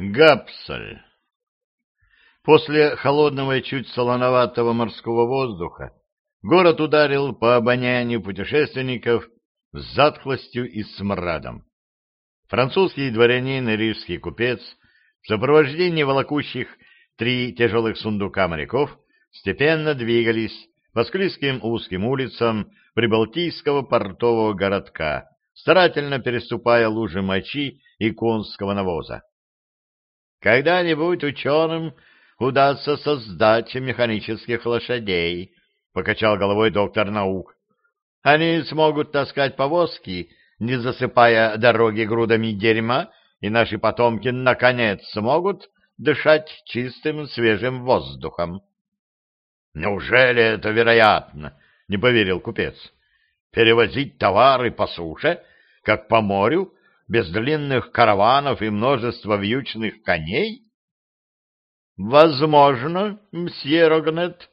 Гапсаль. После холодного и чуть солоноватого морского воздуха город ударил по обонянию путешественников с затхлостью и смрадом. Французский дворянин и рижский купец в сопровождении волокущих три тяжелых сундука моряков степенно двигались по склизким узким улицам прибалтийского портового городка, старательно переступая лужи мочи и конского навоза. Когда-нибудь ученым удастся создать механических лошадей, — покачал головой доктор наук. Они смогут таскать повозки, не засыпая дороги грудами дерьма, и наши потомки, наконец, смогут дышать чистым свежим воздухом. — Неужели это вероятно? — не поверил купец. — Перевозить товары по суше, как по морю, без длинных караванов и множества вьючных коней? — Возможно, мсье Рогнет.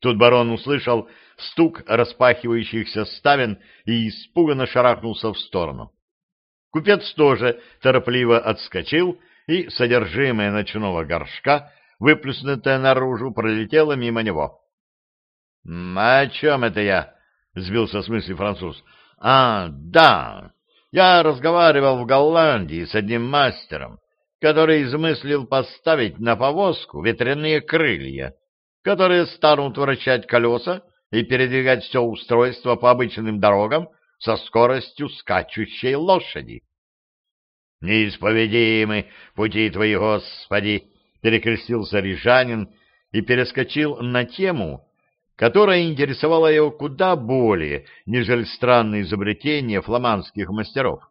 Тут барон услышал стук распахивающихся ставен и испуганно шарахнулся в сторону. Купец тоже торопливо отскочил, и содержимое ночного горшка, выплюснутое наружу, пролетело мимо него. — О чем это я? — сбился с мысли француз. — А, да, я разговаривал в Голландии с одним мастером, который измыслил поставить на повозку ветряные крылья, которые станут вращать колеса и передвигать все устройство по обычным дорогам со скоростью скачущей лошади. «Неисповедимы пути Твои, Господи!» — перекрестился рижанин и перескочил на тему, которая интересовала его куда более, нежели странные изобретения фламандских мастеров.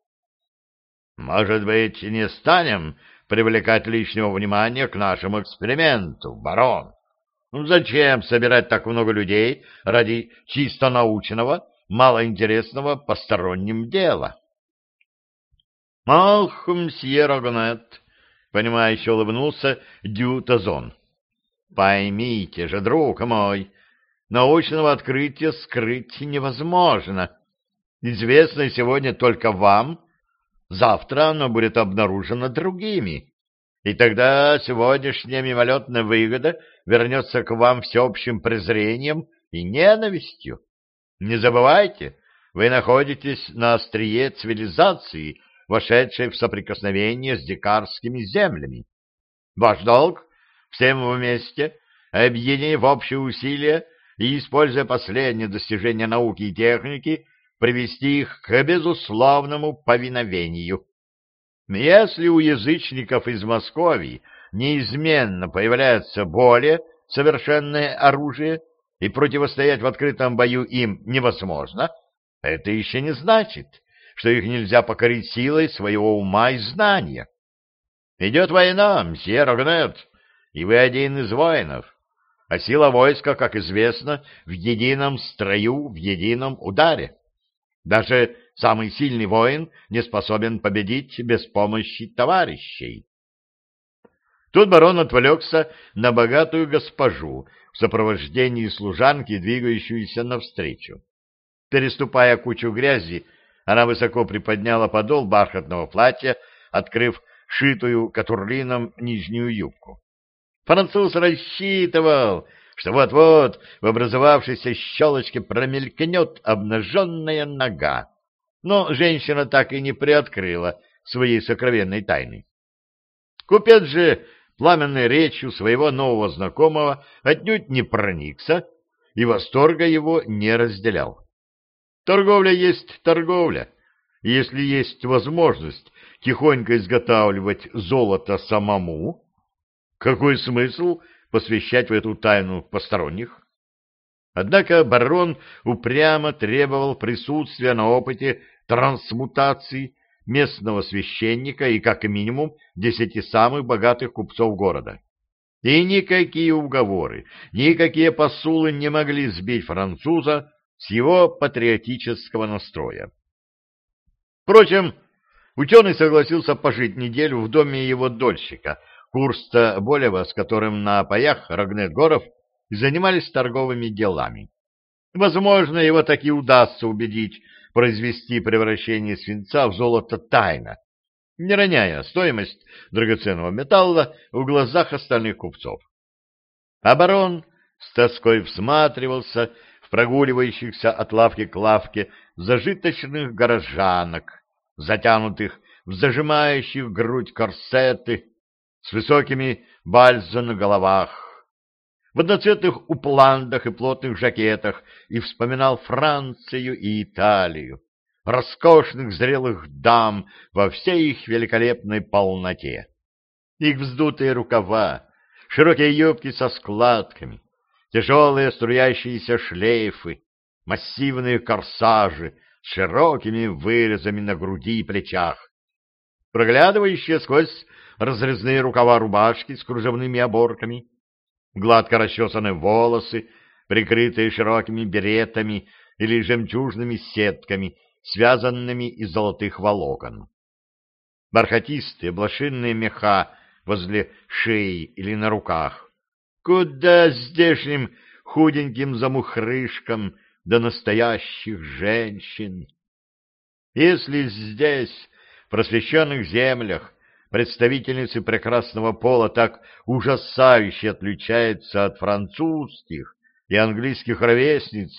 «Может быть, не станем привлекать лишнего внимания к нашему эксперименту, барон? Ну, зачем собирать так много людей ради чисто научного, малоинтересного посторонним дела?» «Ах, мсье Рогнет!» — понимающе улыбнулся Дютазон. «Поймите же, друг мой, научного открытия скрыть невозможно. Известно сегодня только вам, завтра оно будет обнаружено другими, и тогда сегодняшняя мимолетная выгода вернется к вам всеобщим презрением и ненавистью. Не забывайте, вы находитесь на острие цивилизации, вошедшей в соприкосновение с дикарскими землями. Ваш долг всем вместе, объединив общие усилия, и, используя последние достижения науки и техники, привести их к безусловному повиновению. Если у язычников из Москвы неизменно появляется более совершенное оружие, и противостоять в открытом бою им невозможно, это еще не значит, что их нельзя покорить силой своего ума и знания. Идет война, мсье Рогнет, и вы один из воинов а сила войска, как известно, в едином строю, в едином ударе. Даже самый сильный воин не способен победить без помощи товарищей. Тут барон отвлекся на богатую госпожу в сопровождении служанки, двигающуюся навстречу. Переступая кучу грязи, она высоко приподняла подол бархатного платья, открыв шитую катурлином нижнюю юбку. Француз рассчитывал, что вот-вот в образовавшейся щелочке промелькнет обнаженная нога. Но женщина так и не приоткрыла своей сокровенной тайны. Купец же пламенной речью своего нового знакомого отнюдь не проникся и восторга его не разделял. Торговля есть торговля. И если есть возможность тихонько изготавливать золото самому, какой смысл посвящать в эту тайну посторонних? Однако барон упрямо требовал присутствия на опыте трансмутации местного священника и как минимум десяти самых богатых купцов города. И никакие уговоры, никакие посулы не могли сбить француза с его патриотического настроя. Впрочем, ученый согласился пожить неделю в доме его дольщика — Курста Болева, с которым на паях Рогнет Горов занимались торговыми делами. Возможно, его таки удастся убедить произвести превращение свинца в золото тайно, не роняя стоимость драгоценного металла в глазах остальных купцов. А барон с тоской всматривался в прогуливающихся от лавки к лавке зажиточных горожанок, затянутых в зажимающих грудь корсеты с высокими бальзо на головах, в одноцветных упландах и плотных жакетах, и вспоминал Францию и Италию, роскошных зрелых дам во всей их великолепной полноте. Их вздутые рукава, широкие юбки со складками, тяжелые струящиеся шлейфы, массивные корсажи с широкими вырезами на груди и плечах, проглядывающие сквозь разрезные рукава рубашки с кружевными оборками, гладко расчесанные волосы, прикрытые широкими беретами или жемчужными сетками, связанными из золотых волокон. Бархатистые блошинные меха возле шеи или на руках. Куда здешним худеньким замухрышкам до настоящих женщин? Если здесь, в просвещенных землях, представительницы прекрасного пола так ужасающе отличаются от французских и английских ровесниц,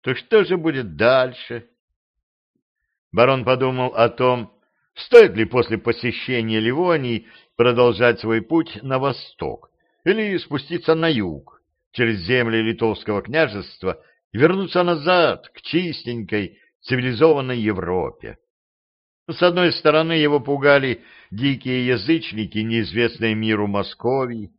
то что же будет дальше? Барон подумал о том, стоит ли после посещения Ливонии продолжать свой путь на восток или спуститься на юг, через земли Литовского княжества и вернуться назад, к чистенькой, цивилизованной Европе. С одной стороны, его пугали дикие язычники, неизвестные миру Московии.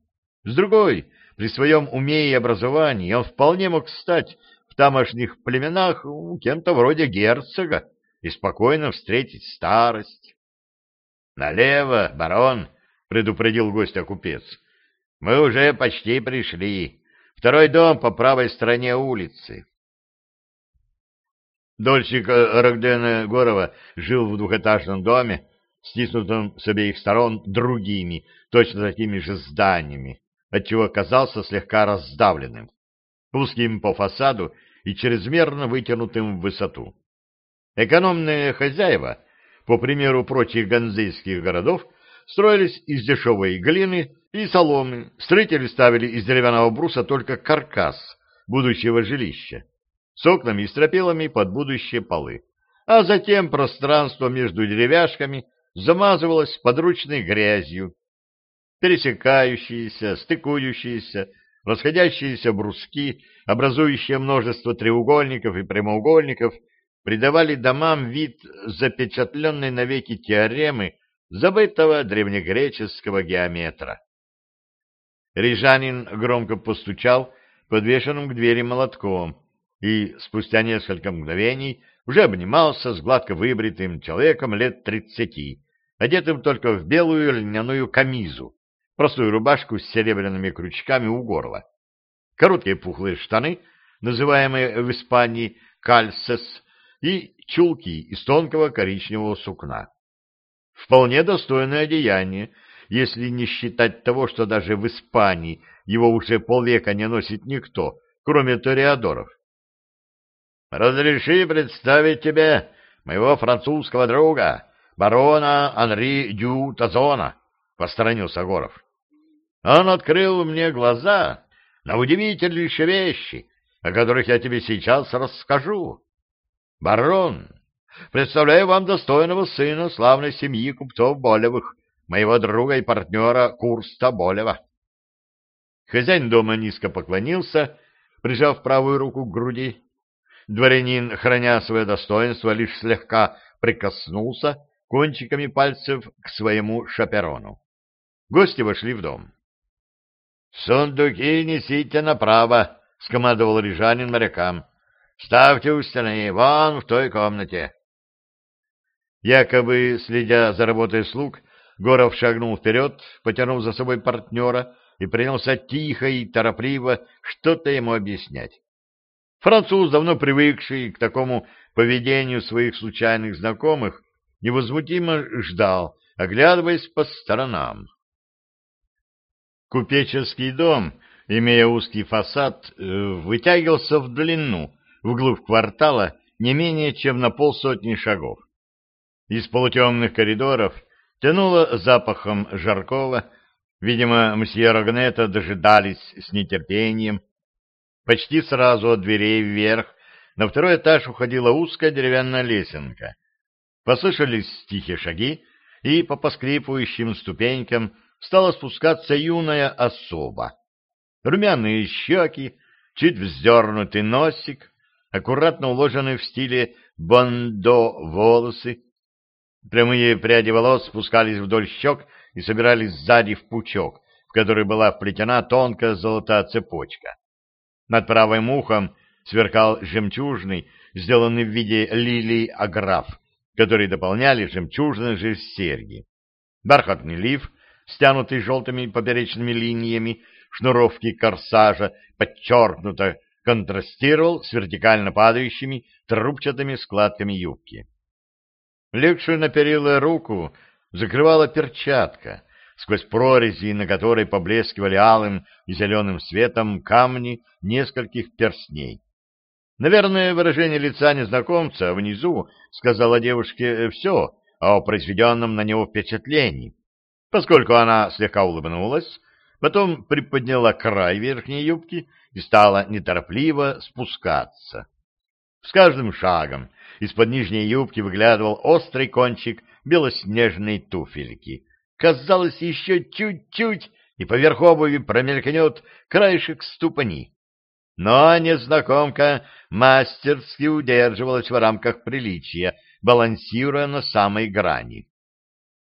С другой, при своем уме и образовании он вполне мог стать в тамошних племенах кем-то вроде герцога и спокойно встретить старость. — Налево, барон, — предупредил гостя купец. — Мы уже почти пришли. Второй дом по правой стороне улицы. Дольщик Рогдена Горова жил в двухэтажном доме, стиснутом с обеих сторон другими, точно такими же зданиями, отчего казался слегка раздавленным, узким по фасаду и чрезмерно вытянутым в высоту. Экономные хозяева, по примеру прочих ганзейских городов, строились из дешевой глины и соломы, строители ставили из деревянного бруса только каркас будущего жилища с окнами и стропилами под будущие полы, а затем пространство между деревяшками замазывалось подручной грязью. Пересекающиеся, стыкующиеся, расходящиеся бруски, образующие множество треугольников и прямоугольников, придавали домам вид запечатленной навеки теоремы забытого древнегреческого геометра. Рижанин громко постучал подвешенным к двери молотком и спустя несколько мгновений уже обнимался с гладко выбритым человеком лет тридцати, одетым только в белую льняную камизу, простую рубашку с серебряными крючками у горла, короткие пухлые штаны, называемые в Испании кальсес, и чулки из тонкого коричневого сукна. Вполне достойное одеяние, если не считать того, что даже в Испании его уже полвека не носит никто, кроме ториадоров. «Разреши представить тебе моего французского друга, барона Анри Дю Тазона», — посторонился Горов. «Он открыл мне глаза на удивительнейшие вещи, о которых я тебе сейчас расскажу. Барон, представляю вам достойного сына славной семьи купцов Болевых, моего друга и партнера Курста Болева. Хозяин дома низко поклонился, прижав правую руку к груди. Дворянин, храня свое достоинство, лишь слегка прикоснулся кончиками пальцев к своему шаперону. Гости вошли в дом. — Сундуки несите направо, — скомандовал рижанин морякам. — Ставьте у стены, вон в той комнате. Якобы, следя за работой слуг, Горов шагнул вперед, потянув за собой партнера, и принялся тихо и торопливо что-то ему объяснять. Француз, давно привыкший к такому поведению своих случайных знакомых, невозмутимо ждал, оглядываясь по сторонам. Купеческий дом, имея узкий фасад, э, вытягивался в длину, вглубь квартала, не менее чем на полсотни шагов. Из полутемных коридоров Тянуло запахом жаркого. Видимо, мсье Рогнета дожидались с нетерпением. Почти сразу от дверей вверх на второй этаж уходила узкая деревянная лесенка. Послышались тихие шаги, и по поскрипывающим ступенькам стала спускаться юная особа. Румяные щеки, чуть вздернутый носик, аккуратно уложенные в стиле бондо волосы. Прямые пряди волос спускались вдоль щек и собирались сзади в пучок, в который была вплетена тонкая золотая цепочка. Над правым ухом сверкал жемчужный, сделанный в виде лилий аграф, который дополняли жемчужные же серьги. Бархатный лиф, стянутый желтыми поперечными линиями, шнуровки корсажа подчеркнуто контрастировал с вертикально падающими трубчатыми складками юбки. Легшую на перила руку закрывала перчатка, сквозь прорези, на которой поблескивали алым и зеленым светом камни нескольких перстней. Наверное, выражение лица незнакомца внизу сказала девушке все о произведенном на него впечатлении, поскольку она слегка улыбнулась, потом приподняла край верхней юбки и стала неторопливо спускаться. С каждым шагом из-под нижней юбки выглядывал острый кончик белоснежной туфельки. Казалось, еще чуть-чуть, и поверх обуви промелькнет краешек ступани. Но незнакомка мастерски удерживалась в рамках приличия, балансируя на самой грани.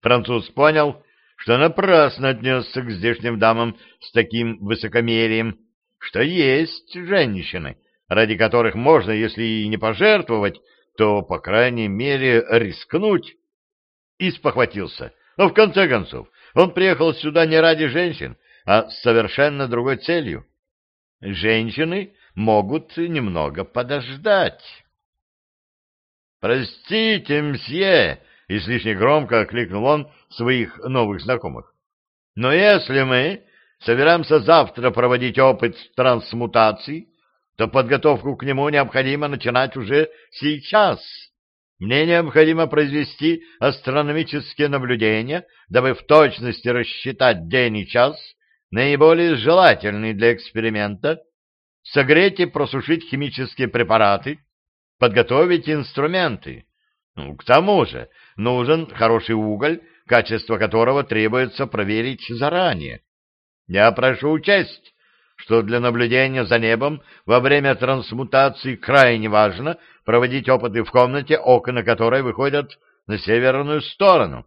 Француз понял, что напрасно отнесся к здешним дамам с таким высокомерием, что есть женщины, ради которых можно, если и не пожертвовать, то, по крайней мере, рискнуть. И спохватился. Но, в конце концов, он приехал сюда не ради женщин, а с совершенно другой целью. Женщины могут немного подождать. «Простите, мсье!» — излишне громко окликнул он своих новых знакомых. «Но если мы собираемся завтра проводить опыт трансмутации, то подготовку к нему необходимо начинать уже сейчас. Мне необходимо произвести астрономические наблюдения, дабы в точности рассчитать день и час, наиболее желательный для эксперимента, согреть и просушить химические препараты, подготовить инструменты. Ну, к тому же нужен хороший уголь, качество которого требуется проверить заранее. Я прошу учесть, что для наблюдения за небом во время трансмутации крайне важно проводить опыты в комнате, окна которой выходят на северную сторону.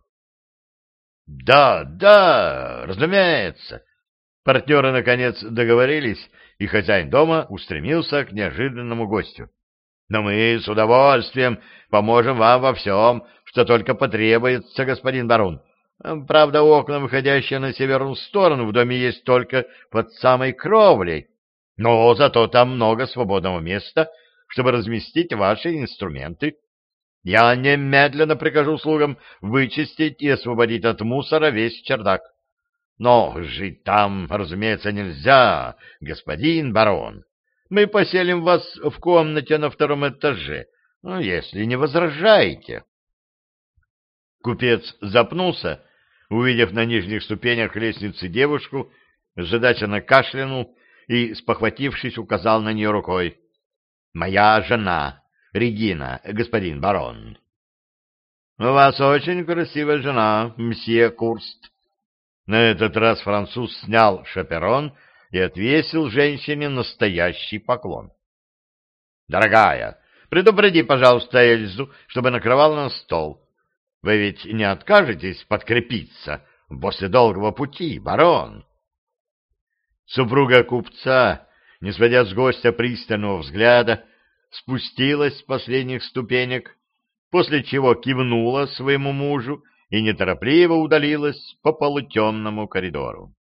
Да, да, разумеется. Партнеры, наконец, договорились, и хозяин дома устремился к неожиданному гостю. Но мы с удовольствием поможем вам во всем, что только потребуется, господин барон. Правда, окна, выходящие на северную сторону, в доме есть только под самой кровлей, но зато там много свободного места, чтобы разместить ваши инструменты. Я немедленно прикажу слугам вычистить и освободить от мусора весь чердак. Но жить там, разумеется, нельзя, господин барон. Мы поселим вас в комнате на втором этаже, ну, если не возражаете. Купец запнулся, увидев на нижних ступенях лестницы девушку, задаченно кашлянул и, спохватившись, указал на нее рукой. — Моя жена, Регина, господин барон. — У вас очень красивая жена, мсье Курст. На этот раз француз снял шаперон и отвесил женщине настоящий поклон. — Дорогая, предупреди, пожалуйста, Эльзу, чтобы накрывал на стол. Вы ведь не откажетесь подкрепиться после долгого пути, барон? Супруга купца, не сводя с гостя пристального взгляда, спустилась с последних ступенек, после чего кивнула своему мужу и неторопливо удалилась по полутемному коридору.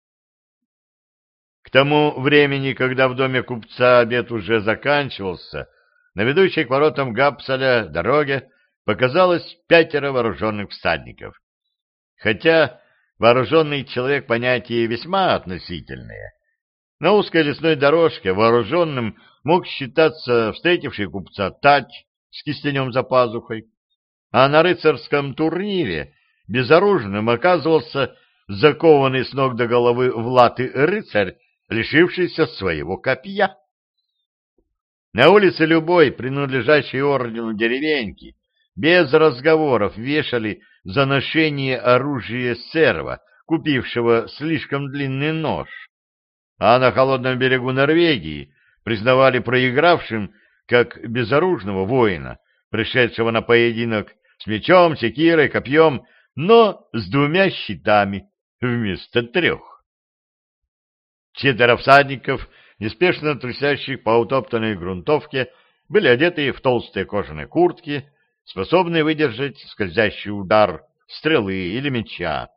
К тому времени, когда в доме купца обед уже заканчивался, на ведущей к воротам Гапсаля дороге показалось пятеро вооруженных всадников. Хотя вооруженный человек понятие весьма относительное. На узкой лесной дорожке вооруженным мог считаться встретивший купца тач с кистенем за пазухой, а на рыцарском турнире безоружным оказывался закованный с ног до головы в латы рыцарь, лишившийся своего копья. На улице любой, принадлежащей ордену деревеньки, без разговоров вешали за ношение оружия серва, купившего слишком длинный нож. А на холодном берегу Норвегии признавали проигравшим как безоружного воина, пришедшего на поединок с мечом, секирой, копьем, но с двумя щитами вместо трех. Четверо всадников, неспешно трусящих по утоптанной грунтовке, были одеты в толстые кожаные куртки, способные выдержать скользящий удар стрелы или меча.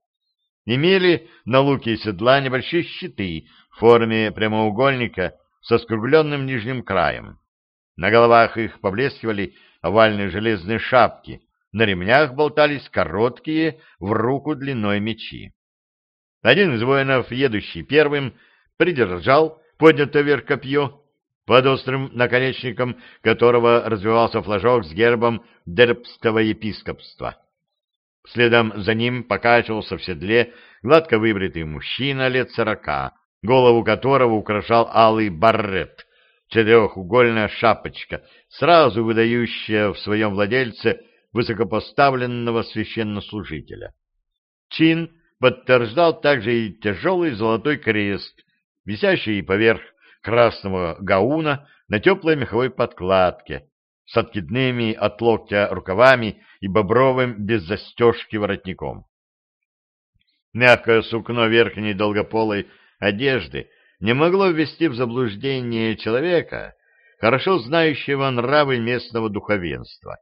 Имели на луке и седла небольшие щиты в форме прямоугольника со скругленным нижним краем. На головах их поблескивали овальные железные шапки, на ремнях болтались короткие в руку длиной мечи. Один из воинов, едущий первым, придержал поднятое вверх копье, под острым наконечником которого развивался флажок с гербом Дербского епископства. Следом за ним покачивался в седле гладко выбритый мужчина лет сорока, голову которого украшал алый баррет, четырехугольная шапочка, сразу выдающая в своем владельце высокопоставленного священнослужителя. Чин подтверждал также и тяжелый золотой крест, висящий поверх красного гауна на теплой меховой подкладке, с откидными от локтя рукавами и бобровым без застежки воротником. Мягкое сукно верхней долгополой одежды не могло ввести в заблуждение человека, хорошо знающего нравы местного духовенства.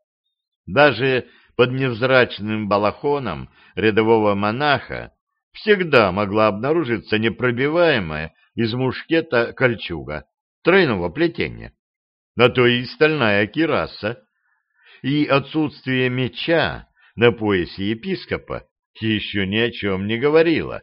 Даже под невзрачным балахоном рядового монаха всегда могла обнаружиться непробиваемая из мушкета кольчуга тройного плетения, на то и стальная кираса, и отсутствие меча на поясе епископа еще ни о чем не говорило.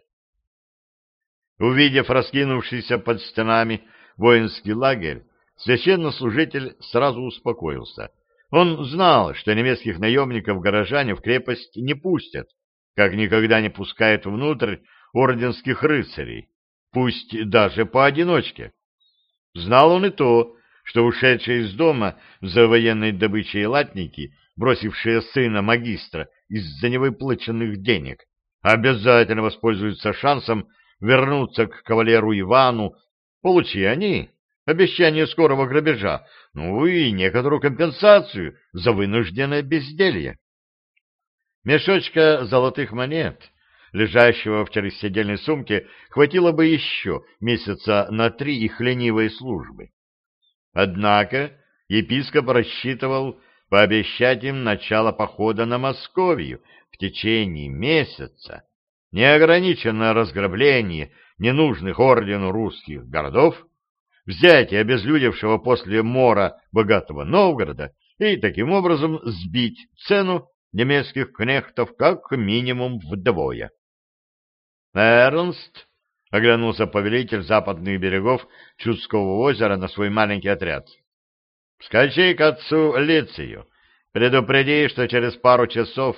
Увидев раскинувшийся под стенами воинский лагерь, священнослужитель сразу успокоился. Он знал, что немецких наемников горожане в крепость не пустят, как никогда не пускают внутрь орденских рыцарей, пусть даже поодиночке. Знал он и то, что ушедшие из дома за военной добычей латники, бросившие сына магистра из-за невыплаченных денег, обязательно воспользуются шансом вернуться к кавалеру Ивану, получи они обещание скорого грабежа, ну и некоторую компенсацию за вынужденное безделье. Мешочка золотых монет, лежащего в чересидельной сумке, хватило бы еще месяца на три их ленивой службы. Однако епископ рассчитывал пообещать им начало похода на Московию в течение месяца, неограниченное разграбление ненужных ордену русских городов, взятие обезлюдевшего после мора богатого Новгорода и таким образом сбить цену немецких кнехтов как минимум вдвое. «Эрнст», — оглянулся повелитель западных берегов Чудского озера на свой маленький отряд, — «скачи к отцу Лицию, предупреди, что через пару часов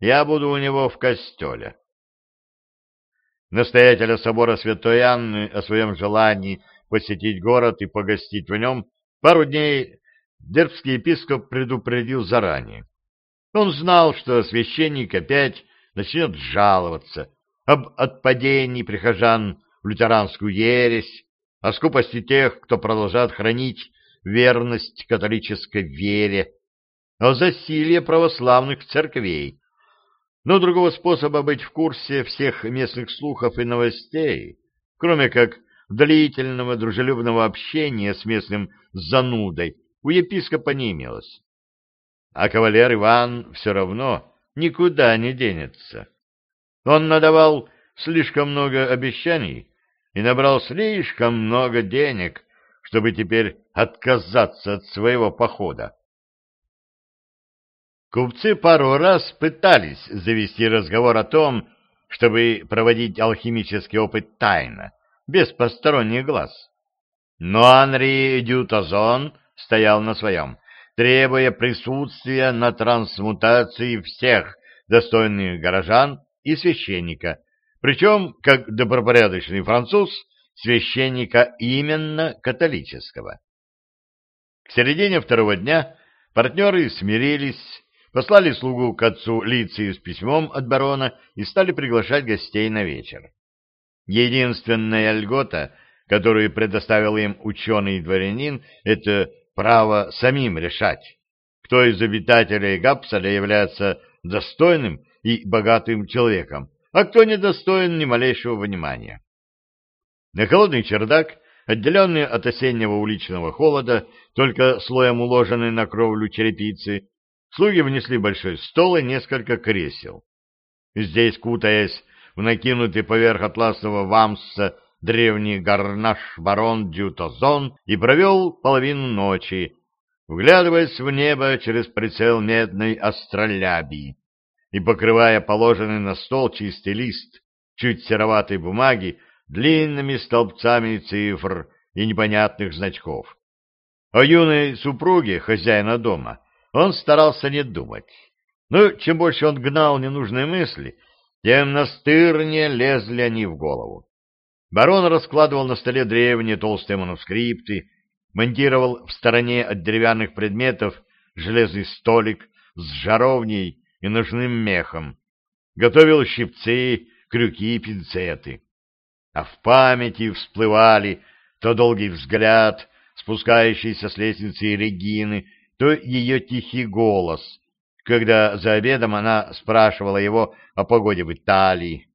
я буду у него в костеле». Настоятеля собора Святой Анны о своем желании посетить город и погостить в нем пару дней дербский епископ предупредил заранее. Он знал, что священник опять начнет жаловаться об отпадении прихожан в лютеранскую ересь, о скупости тех, кто продолжает хранить верность католической вере, о засилии православных церквей, но другого способа быть в курсе всех местных слухов и новостей, кроме как длительного дружелюбного общения с местным занудой, у епископа не имелось. А кавалер Иван все равно никуда не денется. Он надавал слишком много обещаний и набрал слишком много денег, чтобы теперь отказаться от своего похода. Купцы пару раз пытались завести разговор о том, чтобы проводить алхимический опыт тайно, без посторонних глаз. Но Анри Дютазон стоял на своем, требуя присутствия на трансмутации всех достойных горожан и священника, причем, как добропорядочный француз, священника именно католического. К середине второго дня партнеры смирились, послали слугу к отцу Лицию с письмом от барона и стали приглашать гостей на вечер. Единственная льгота, которую предоставил им ученый дворянин, это право самим решать, кто из обитателей Гапсаля является достойным и богатым человеком, а кто недостоин ни малейшего внимания. На холодный чердак, отделенный от осеннего уличного холода, только слоем уложенной на кровлю черепицы, слуги внесли большой стол и несколько кресел. Здесь, кутаясь в накинутый поверх атласного вамса древний гарнаш барон Дютозон и провел половину ночи, вглядываясь в небо через прицел медной астролябии и покрывая положенный на стол чистый лист чуть сероватой бумаги длинными столбцами цифр и непонятных значков. О юной супруге хозяина дома он старался не думать. Но чем больше он гнал ненужные мысли, тем настырнее лезли они в голову. Барон раскладывал на столе древние толстые манускрипты, монтировал в стороне от деревянных предметов железный столик с жаровней и ножным мехом, готовил щипцы, крюки и пинцеты. А в памяти всплывали то долгий взгляд, спускающийся с лестницы Регины, то ее тихий голос, когда за обедом она спрашивала его о погоде в Италии,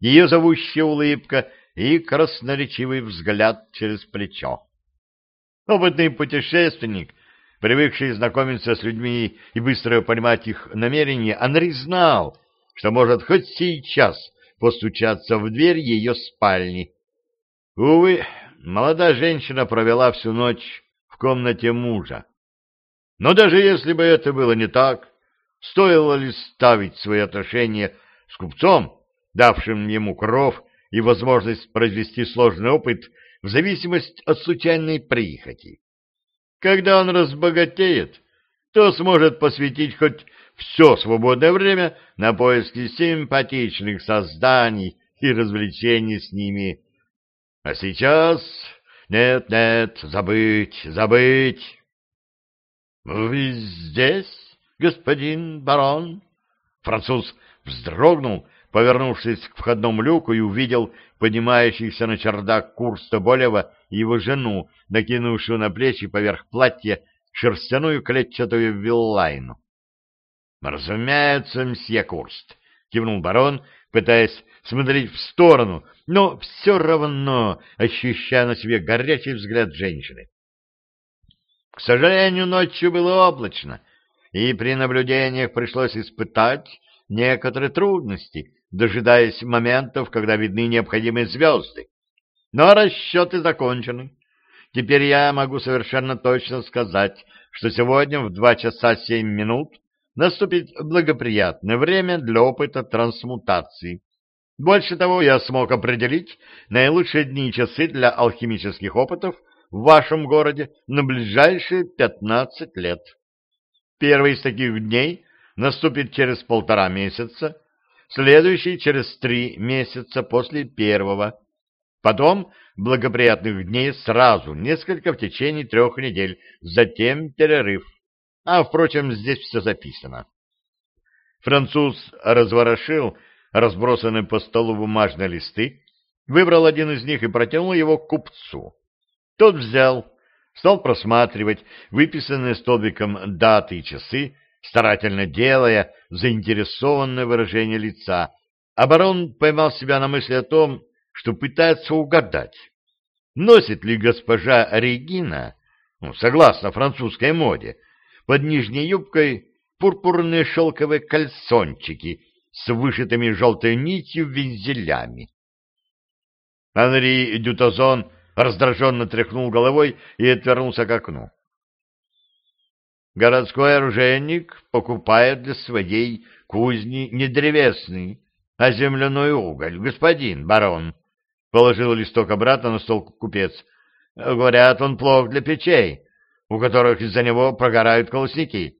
ее зовущая улыбка и красноречивый взгляд через плечо. Опытный путешественник, привыкший знакомиться с людьми и быстро понимать их намерения, Андрей знал, что может хоть сейчас постучаться в дверь ее спальни. Увы, молодая женщина провела всю ночь в комнате мужа. Но даже если бы это было не так, стоило ли ставить свои отношения с купцом, давшим ему кров и возможность произвести сложный опыт в зависимость от случайной прихоти. Когда он разбогатеет, то сможет посвятить хоть все свободное время на поиски симпатичных созданий и развлечений с ними. А сейчас... Нет-нет, забыть, забыть. — Вы здесь, господин барон? Француз вздрогнул, повернувшись к входному люку, и увидел поднимающихся на чердак Курста Болева и его жену, накинувшую на плечи поверх платья шерстяную клетчатую виллайну. — Разумеется, мсье Курст, — кивнул барон, пытаясь смотреть в сторону, но все равно ощущая на себе горячий взгляд женщины. К сожалению, ночью было облачно, и при наблюдениях пришлось испытать некоторые трудности, дожидаясь моментов, когда видны необходимые звезды. Но расчеты закончены. Теперь я могу совершенно точно сказать, что сегодня в два часа семь минут наступит благоприятное время для опыта трансмутации. Больше того, я смог определить наилучшие дни и часы для алхимических опытов в вашем городе на ближайшие пятнадцать лет. Первый из таких дней наступит через полтора месяца, следующий через три месяца после первого. Потом благоприятных дней сразу, несколько в течение трех недель, затем перерыв. А, впрочем, здесь все записано. Француз разворошил разбросанные по столу бумажные листы, выбрал один из них и протянул его к купцу. Тот взял, стал просматривать выписанные столбиком даты и часы, старательно делая заинтересованное выражение лица, а барон поймал себя на мысли о том, что пытается угадать, носит ли госпожа Регина, ну, согласно французской моде, под нижней юбкой пурпурные шелковые кальсончики с вышитыми желтой нитью вензелями. Анри Дютазон раздраженно тряхнул головой и отвернулся к окну. Городской оружейник покупает для своей кузни не древесный, а земляной уголь, господин барон. Положил листок обратно на стол купец. Говорят, он плох для печей, у которых из-за него прогорают колосники.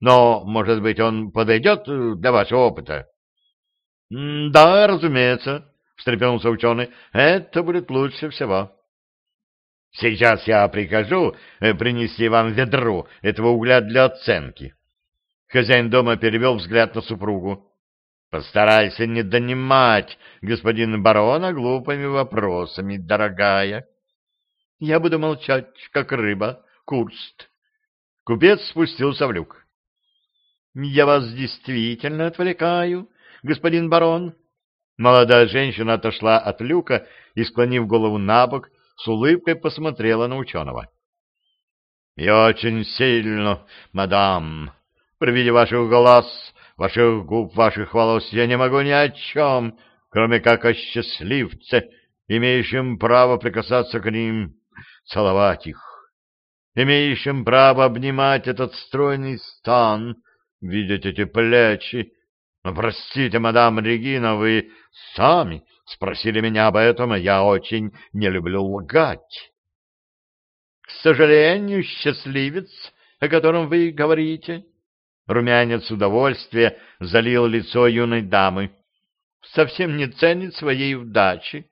но, может быть, он подойдет для вашего опыта? — Да, разумеется, — встрепенулся ученый, — это будет лучше всего. — Сейчас я прикажу э, принести вам ведро этого угля для оценки. Хозяин дома перевел взгляд на супругу. — Постарайся не донимать господина барона глупыми вопросами, дорогая. — Я буду молчать, как рыба, Курст. Купец спустился в люк. — Я вас действительно отвлекаю, господин барон? Молодая женщина отошла от люка и, склонив голову на бок, с улыбкой посмотрела на ученого. — Я очень сильно, мадам. При виде ваших глаз, ваших губ, ваших волос я не могу ни о чем, кроме как о счастливце, имеющем право прикасаться к ним, целовать их, имеющем право обнимать этот стройный стан, видеть эти плечи. Но, простите, мадам Регина, вы сами спросили меня об этом, а я очень не люблю лгать. — К сожалению, счастливец, о котором вы говорите, Румянец удовольствия залил лицо юной дамы. Совсем не ценит своей удачи.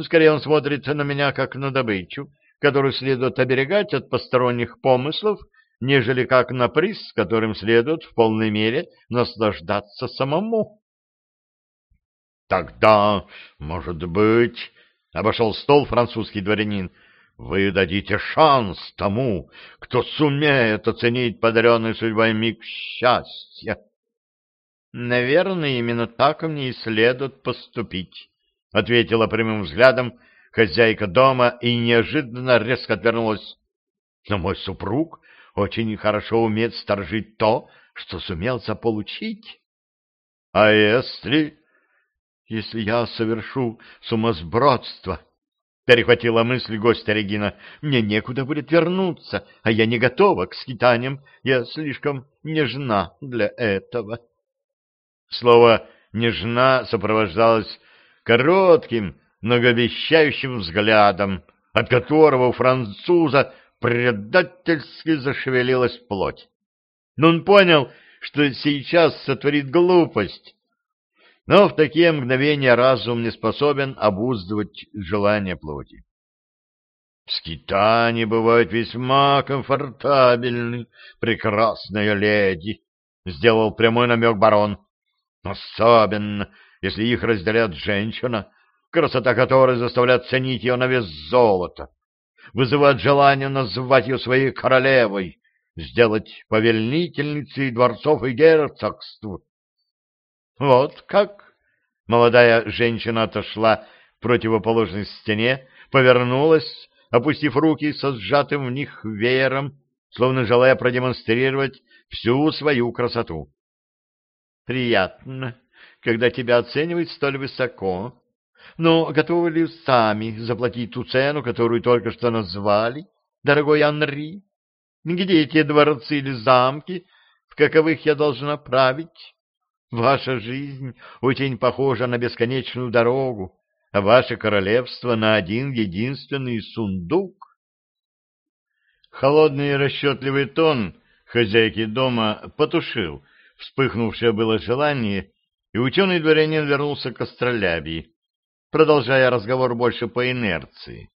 Скорее он смотрит на меня как на добычу, которую следует оберегать от посторонних помыслов, нежели как на приз, которым следует в полной мере наслаждаться самому. Тогда, может быть, обошел стол французский дворянин, вы дадите шанс тому, кто сумеет оценить подаренный судьбой миг счастья. Наверное, именно так мне и следует поступить, ответила прямым взглядом хозяйка дома и неожиданно резко отвернулась. Но мой супруг очень хорошо умеет сторжить то, что сумел заполучить. А если... если я совершу сумасбродство, Перехватила мысль гостя Регина. Мне некуда будет вернуться, а я не готова к скитаниям. Я слишком нежна для этого. Слово «нежна» сопровождалось коротким, многообещающим взглядом, от которого у француза предательски зашевелилась плоть. Но он понял, что сейчас сотворит глупость, но в такие мгновения разум не способен обуздывать желание плоти. Скитания бывают весьма комфортабельны, прекрасная леди, — сделал прямой намек барон. Особенно, если их разделяет женщина, красота которой заставляет ценить ее на вес золота, вызывает желание назвать ее своей королевой, сделать повелительницей дворцов и герцогств, вот как? Молодая женщина отошла к противоположной стене, повернулась, опустив руки со сжатым в них веером, словно желая продемонстрировать всю свою красоту. Приятно, когда тебя оценивают столь высоко. Но готовы ли сами заплатить ту цену, которую только что назвали, дорогой Анри? Где эти дворцы или замки, в каковых я должна править? Ваша жизнь очень похожа на бесконечную дорогу, а ваше королевство на один единственный сундук. Холодный и расчетливый тон хозяйки дома потушил вспыхнувшее было желание, и ученый дворянин вернулся к астролябии, продолжая разговор больше по инерции.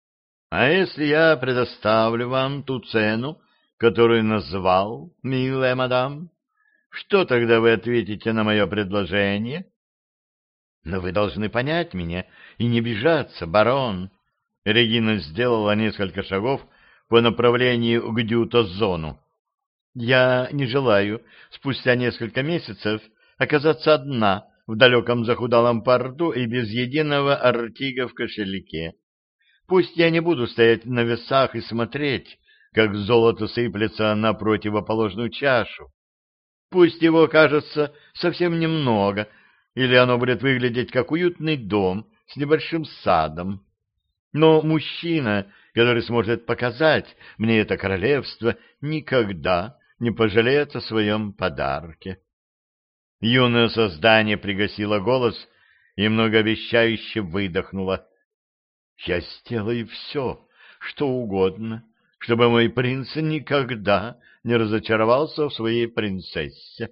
— А если я предоставлю вам ту цену, которую назвал, милая мадам? Что тогда вы ответите на мое предложение? Но вы должны понять меня и не бежаться, барон. Регина сделала несколько шагов по направлению к дютозону. Я не желаю спустя несколько месяцев оказаться одна в далеком захудалом порту и без единого артига в кошельке. Пусть я не буду стоять на весах и смотреть, как золото сыплется на противоположную чашу. Пусть его кажется совсем немного, или оно будет выглядеть как уютный дом с небольшим садом. Но мужчина, который сможет показать мне это королевство, никогда не пожалеет о своем подарке. Юное создание пригасило голос и многообещающе выдохнуло. — Я сделаю все, что угодно, чтобы мой принц никогда не разочаровался в своей принцессе.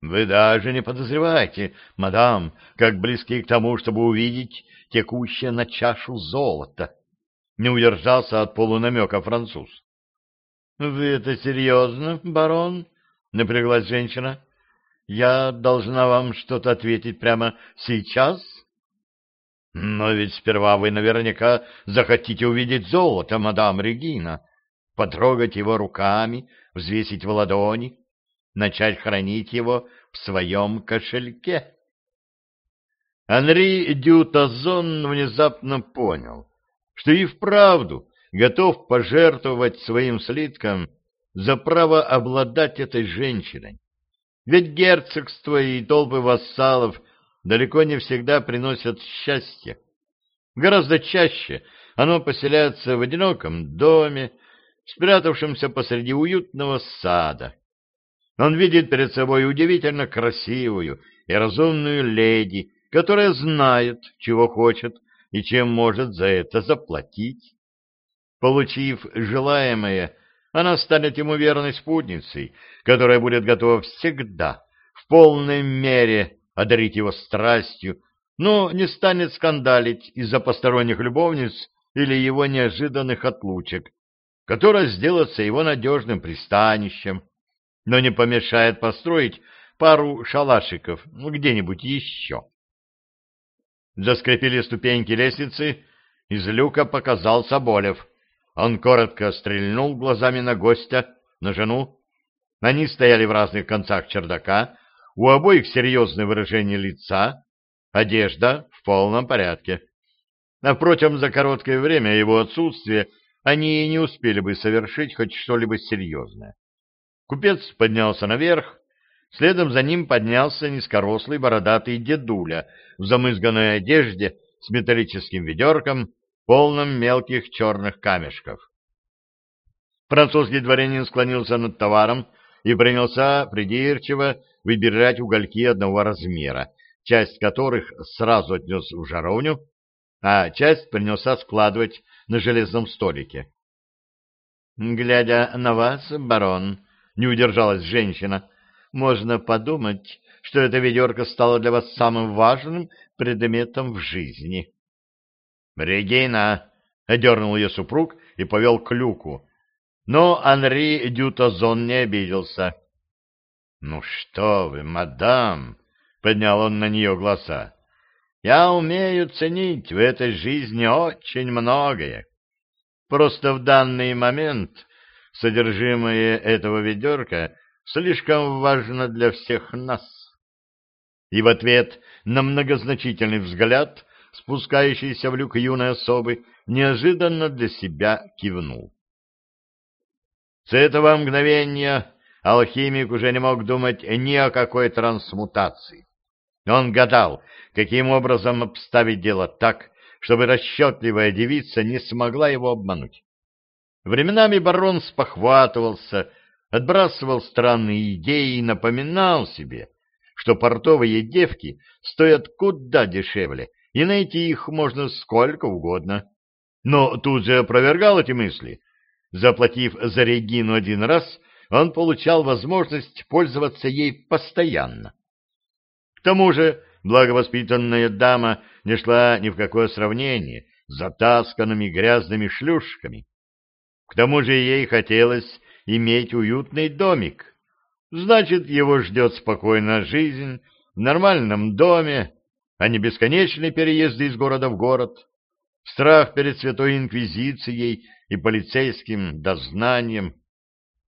Вы даже не подозреваете, мадам, как близки к тому, чтобы увидеть текущее на чашу золото. Не удержался от полунамека француз. — Вы это серьезно, барон? — напряглась женщина. — Я должна вам что-то ответить прямо сейчас? — Но ведь сперва вы наверняка захотите увидеть золото, мадам Регина, потрогать его руками, взвесить в ладони, начать хранить его в своем кошельке. Анри Дютазон внезапно понял, что и вправду готов пожертвовать своим слитком за право обладать этой женщиной. Ведь герцогство и толпы вассалов далеко не всегда приносят счастье. Гораздо чаще оно поселяется в одиноком доме, спрятавшемся посреди уютного сада. Он видит перед собой удивительно красивую и разумную леди, которая знает, чего хочет и чем может за это заплатить. Получив желаемое, она станет ему верной спутницей, которая будет готова всегда, в полной мере одарить его страстью, но не станет скандалить из-за посторонних любовниц или его неожиданных отлучек, которая сделается его надежным пристанищем, но не помешает построить пару шалашиков где-нибудь еще. Заскрипели ступеньки лестницы, из люка показался Болев. Он коротко стрельнул глазами на гостя, на жену. Они стояли в разных концах чердака, у обоих серьезное выражение лица, одежда в полном порядке. Впрочем, за короткое время его отсутствия они и не успели бы совершить хоть что-либо серьезное. Купец поднялся наверх, следом за ним поднялся низкорослый бородатый дедуля в замызганной одежде с металлическим ведерком, полным мелких черных камешков. Французский дворянин склонился над товаром и принялся придирчиво выбирать угольки одного размера, часть которых сразу отнес в жаровню, а часть принялся складывать на железном столике. — Глядя на вас, барон, — не удержалась женщина, — можно подумать, что эта ведерко стало для вас самым важным предметом в жизни. — Регина! — одернул ее супруг и повел к люку. Но Анри Дютазон не обиделся. — Ну что вы, мадам! — поднял он на нее глаза. — Я умею ценить в этой жизни очень многое. Просто в данный момент содержимое этого ведерка слишком важно для всех нас. И в ответ на многозначительный взгляд, спускающийся в люк юной особы, неожиданно для себя кивнул. С этого мгновения алхимик уже не мог думать ни о какой трансмутации. Он гадал, каким образом обставить дело так, чтобы расчетливая девица не смогла его обмануть. Временами барон спохватывался, отбрасывал странные идеи и напоминал себе, что портовые девки стоят куда дешевле, и найти их можно сколько угодно. Но тут же опровергал эти мысли. Заплатив за Регину один раз, он получал возможность пользоваться ей постоянно. К тому же благовоспитанная дама не шла ни в какое сравнение с затасканными грязными шлюшками. К тому же ей хотелось иметь уютный домик. Значит, его ждет спокойная жизнь в нормальном доме, а не бесконечные переезды из города в город, страх перед Святой Инквизицией и полицейским дознанием.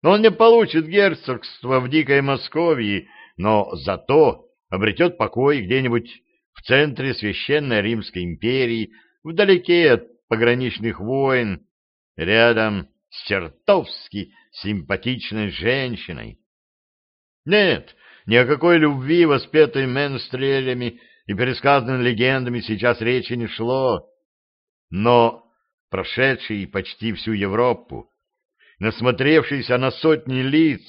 Он не получит герцогство в дикой Московии, но зато обретет покой где-нибудь в центре Священной Римской империи, вдалеке от пограничных войн, рядом с чертовски симпатичной женщиной. Нет, ни о какой любви, воспетой менстрелями и пересказанными легендами, сейчас речи не шло. Но прошедший почти всю Европу, насмотревшийся на сотни лиц,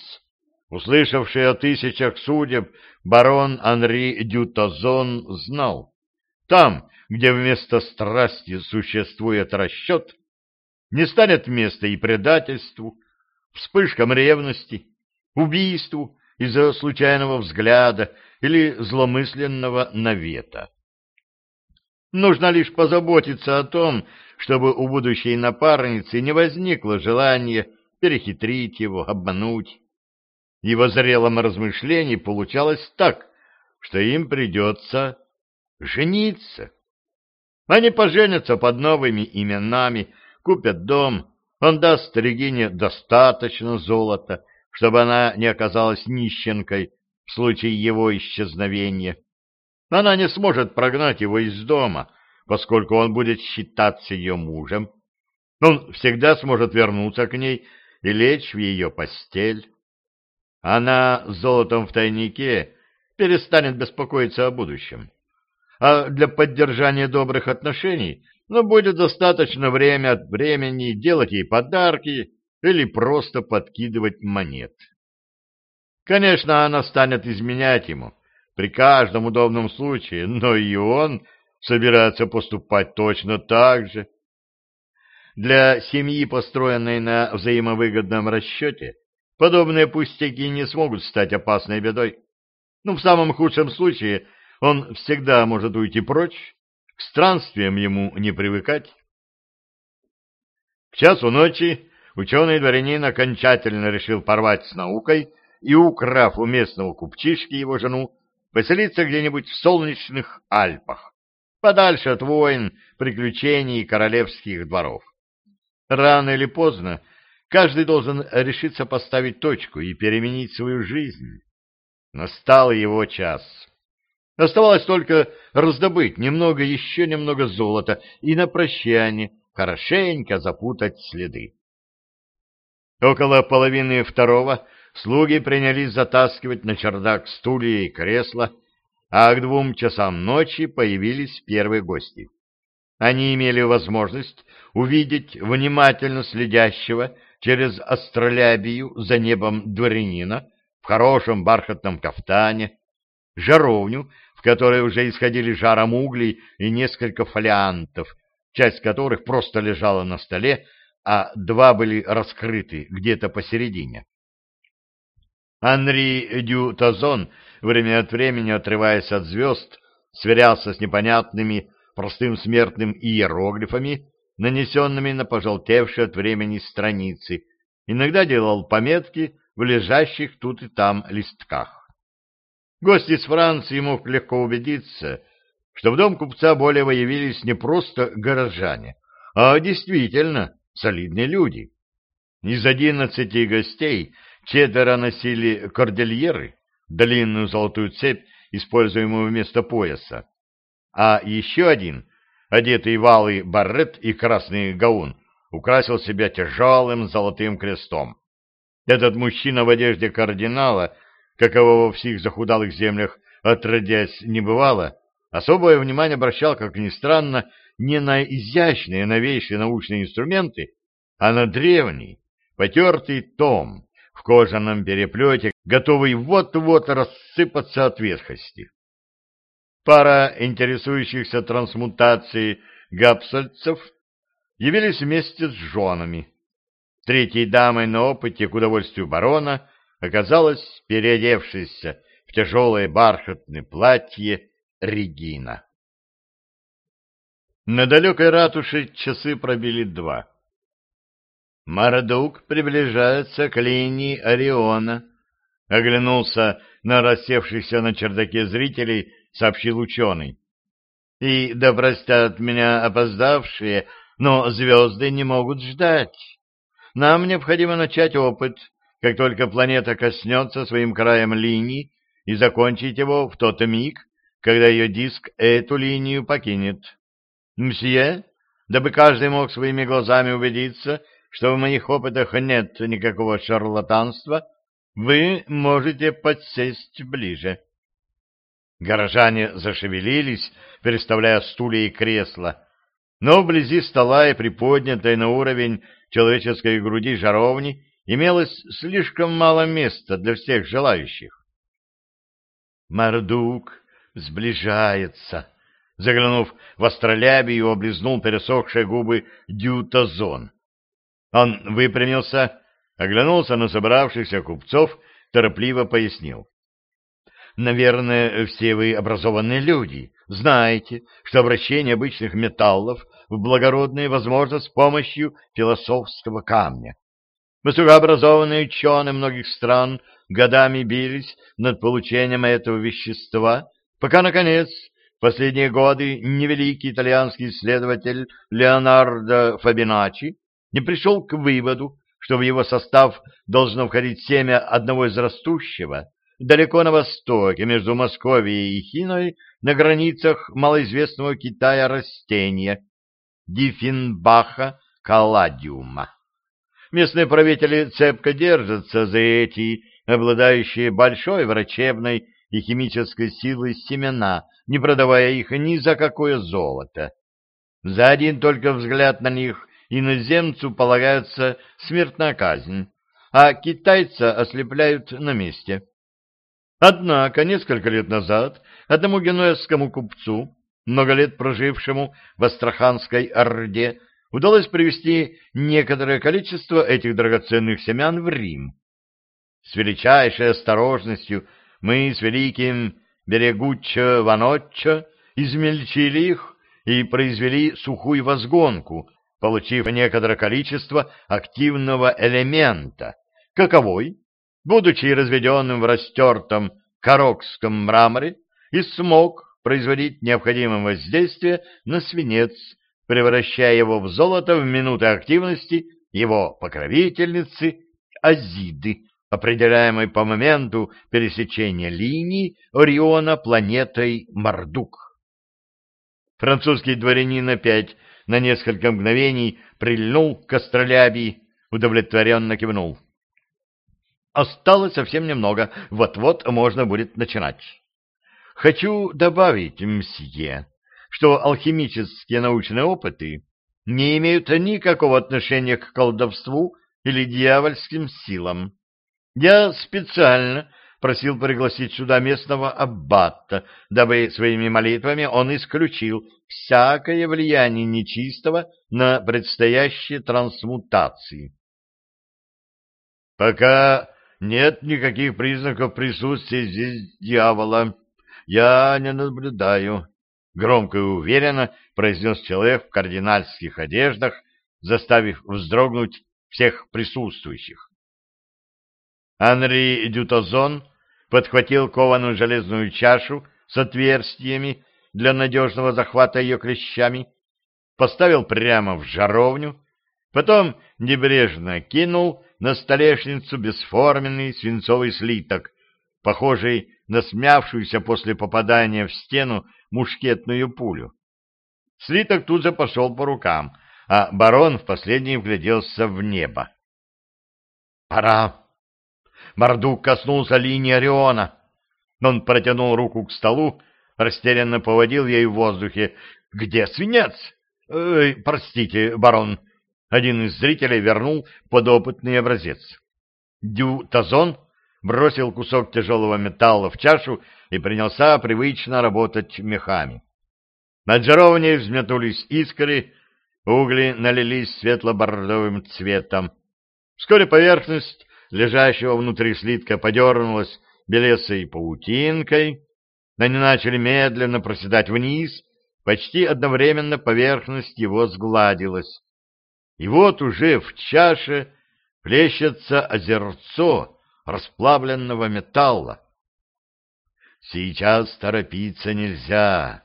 услышавший о тысячах судеб, барон Анри Дютазон знал, там, где вместо страсти существует расчет, не станет места и предательству, вспышкам ревности, убийству из-за случайного взгляда или зломысленного навета. Нужно лишь позаботиться о том, чтобы у будущей напарницы не возникло желания перехитрить его, обмануть. И в зрелом размышлении получалось так, что им придется жениться. Они поженятся под новыми именами, купят дом, он даст Регине достаточно золота, чтобы она не оказалась нищенкой в случае его исчезновения. Она не сможет прогнать его из дома, поскольку он будет считаться ее мужем. Он всегда сможет вернуться к ней и лечь в ее постель. Она с золотом в тайнике перестанет беспокоиться о будущем. А для поддержания добрых отношений ну, будет достаточно время от времени делать ей подарки или просто подкидывать монет. Конечно, она станет изменять ему при каждом удобном случае, но и он собирается поступать точно так же. Для семьи, построенной на взаимовыгодном расчете, подобные пустяки не смогут стать опасной бедой. Ну, в самом худшем случае он всегда может уйти прочь, к странствиям ему не привыкать. К часу ночи ученый-дворянин окончательно решил порвать с наукой и, украв у местного купчишки его жену, поселиться где-нибудь в солнечных Альпах, подальше от войн, приключений и королевских дворов. Рано или поздно каждый должен решиться поставить точку и переменить свою жизнь. Настал его час. Оставалось только раздобыть немного, еще немного золота и на прощание хорошенько запутать следы. Около половины второго слуги принялись затаскивать на чердак стулья и кресла, а к двум часам ночи появились первые гости. Они имели возможность увидеть внимательно следящего через астролябию за небом дворянина в хорошем бархатном кафтане, жаровню, в которой уже исходили жаром углей и несколько фолиантов, часть которых просто лежала на столе, а два были раскрыты где-то посередине. Анри Дю Тазон, время от времени отрываясь от звезд, сверялся с непонятными простым смертным иероглифами, нанесенными на пожелтевшие от времени страницы, иногда делал пометки в лежащих тут и там листках. Гость из Франции мог легко убедиться, что в дом купца Болева явились не просто горожане, а действительно солидные люди. Из одиннадцати гостей Четверо носили кордильеры, длинную золотую цепь, используемую вместо пояса, а еще один, одетый в алый баррет и красный гаун, украсил себя тяжелым золотым крестом. Этот мужчина в одежде кардинала, какового во всех захудалых землях отродясь не бывало, особое внимание обращал, как ни странно, не на изящные новейшие научные инструменты, а на древний, потертый том, в кожаном переплете, готовый вот-вот рассыпаться от ветхости. Пара интересующихся трансмутацией гапсальцев явились вместе с женами. Третьей дамой на опыте к удовольствию барона оказалась переодевшаяся в тяжелое бархатное платье Регина. На далекой ратуше часы пробили два. Мардук приближается к линии Ориона. Оглянулся на рассевшихся на чердаке зрителей, сообщил ученый. И да простят меня опоздавшие, но звезды не могут ждать. Нам необходимо начать опыт, как только планета коснется своим краем линии и закончить его в тот миг, когда ее диск эту линию покинет. Мсье, дабы каждый мог своими глазами убедиться, что в моих опытах нет никакого шарлатанства, вы можете подсесть ближе. Горожане зашевелились, переставляя стулья и кресла, но вблизи стола и приподнятой на уровень человеческой груди жаровни имелось слишком мало места для всех желающих. Мардук сближается. Заглянув в астролябию, облизнул пересохшие губы Дютазон Он выпрямился, оглянулся на собравшихся купцов, торопливо пояснил. Наверное, все вы образованные люди, знаете, что обращение обычных металлов в благородные возможно с помощью философского камня. Высокообразованные ученые многих стран годами бились над получением этого вещества, пока, наконец, в последние годы невеликий итальянский исследователь Леонардо Фабиначи не пришел к выводу, что в его состав должно входить семя одного из растущего далеко на востоке, между Московией и Хиной, на границах малоизвестного Китая растения диффенбаха калладиума. Местные правители цепко держатся за эти, обладающие большой врачебной и химической силой семена, не продавая их ни за какое золото. За один только взгляд на них иноземцу полагается смертная казнь, а китайца ослепляют на месте. Однако несколько лет назад одному генуэзскому купцу, много лет прожившему в Астраханской Орде, удалось привезти некоторое количество этих драгоценных семян в Рим. С величайшей осторожностью мы с великим Берегуччо Ваноччо измельчили их и произвели сухую возгонку, получив некоторое количество активного элемента, каковой будучи разведенным в растертом корокском мраморе, и смог производить необходимое воздействие на свинец, превращая его в золото в минуты активности его покровительницы Азиды, определяемой по моменту пересечения линии Ориона планетой Мардук. Французский дворянин опять на несколько мгновений прильнул к астролябии, удовлетворенно кивнул. Осталось совсем немного, вот-вот можно будет начинать. Хочу добавить, мсье, что алхимические научные опыты не имеют никакого отношения к колдовству или дьявольским силам. Я специально просил пригласить сюда местного аббата, дабы своими молитвами он исключил всякое влияние нечистого на предстоящие трансмутации. Пока нет никаких признаков присутствия здесь дьявола. Я не наблюдаю. Громко и уверенно произнес человек в кардинальских одеждах, заставив вздрогнуть всех присутствующих. Анри Дютозон подхватил кованую железную чашу с отверстиями для надежного захвата ее клещами, поставил прямо в жаровню, потом небрежно кинул на столешницу бесформенный свинцовый слиток, похожий на смявшуюся после попадания в стену мушкетную пулю. Слиток тут же пошел по рукам, а барон в последний вгляделся в небо. «Пора!» Мордук коснулся линии Ориона. Он протянул руку к столу, растерянно поводил ей в воздухе. «Где свинец?» «Эй, простите, барон!» Один из зрителей вернул подопытный образец. Дю Тазон бросил кусок тяжелого металла в чашу и принялся привычно работать мехами. Над жаровней взметнулись искры, угли налились светло-бордовым цветом. Вскоре поверхность лежащего внутри слитка подернулась белесой паутинкой, они начали медленно проседать вниз, почти одновременно поверхность его сгладилась. И вот уже в чаше плещется озерцо расплавленного металла. Сейчас торопиться нельзя,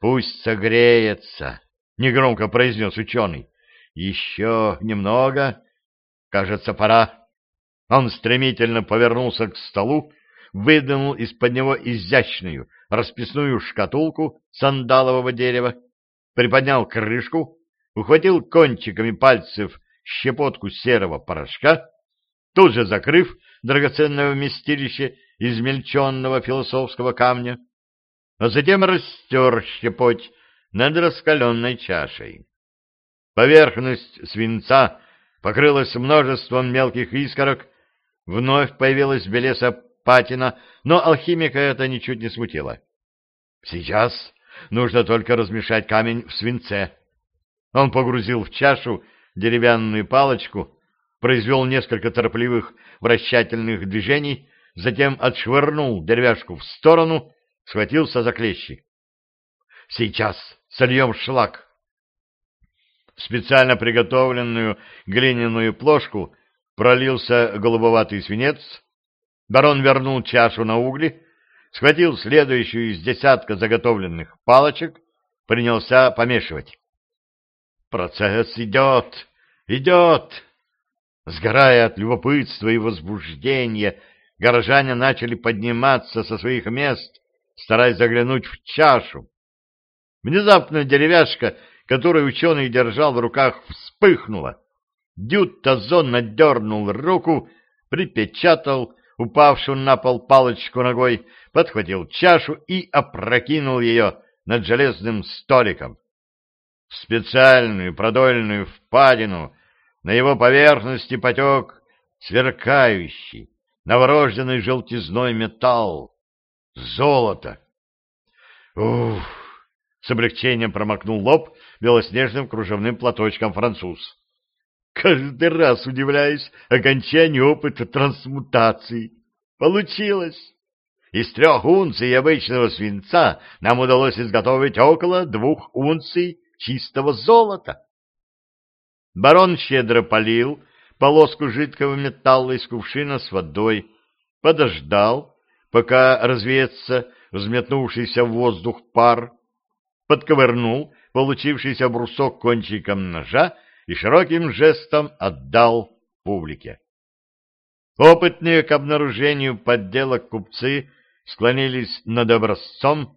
пусть согреется, — негромко произнес ученый. Еще немного, кажется, пора. Он стремительно повернулся к столу, выдвинул из-под него изящную расписную шкатулку сандалового дерева, приподнял крышку, ухватил кончиками пальцев щепотку серого порошка, тут же закрыв драгоценное вместилище измельченного философского камня, а затем растер щепоть над раскаленной чашей. Поверхность свинца покрылась множеством мелких искорок, вновь появилась белеса патина, но алхимика это ничуть не смутило. Сейчас нужно только размешать камень в свинце, он погрузил в чашу деревянную палочку, произвел несколько торопливых вращательных движений, затем отшвырнул деревяшку в сторону, схватился за клещи. «Сейчас сольем шлак!» В специально приготовленную глиняную плошку пролился голубоватый свинец, барон вернул чашу на угли, схватил следующую из десятка заготовленных палочек, принялся помешивать. «Процесс идет! Идет!» Сгорая от любопытства и возбуждения, горожане начали подниматься со своих мест, стараясь заглянуть в чашу. Внезапно деревяшка, которую ученый держал в руках, вспыхнула. Дютта зонно дернул руку, припечатал упавшую на пол палочку ногой, подхватил чашу и опрокинул ее над железным столиком. Специальную продольную впадину на его поверхности потек сверкающий, новорожденный желтизной металл. Золото! Ух! С облегчением промокнул лоб белоснежным кружевным платочком француз. Каждый раз удивляюсь окончанию опыта трансмутации. Получилось! Из трех унций обычного свинца нам удалось изготовить около двух унций чистого золота. Барон щедро полил полоску жидкого металла из кувшина с водой, подождал, пока развеется взметнувшийся в воздух пар, подковырнул получившийся брусок кончиком ножа и широким жестом отдал публике. Опытные к обнаружению подделок купцы склонились над образцом,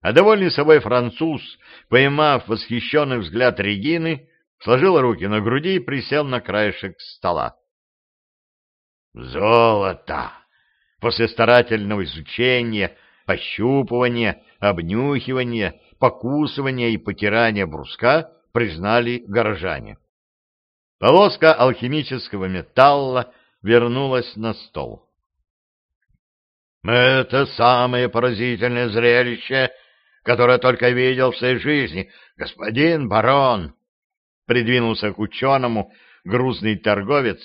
а довольный собой француз, поймав восхищенный взгляд Регины, сложил руки на груди и присел на краешек стола. «Золото!» После старательного изучения, пощупывания, обнюхивания, покусывания и потирания бруска признали горожане. Полоска алхимического металла вернулась на стол. «Это самое поразительное зрелище, которое только видел в своей жизни, господин барон!» Придвинулся к ученому грузный торговец,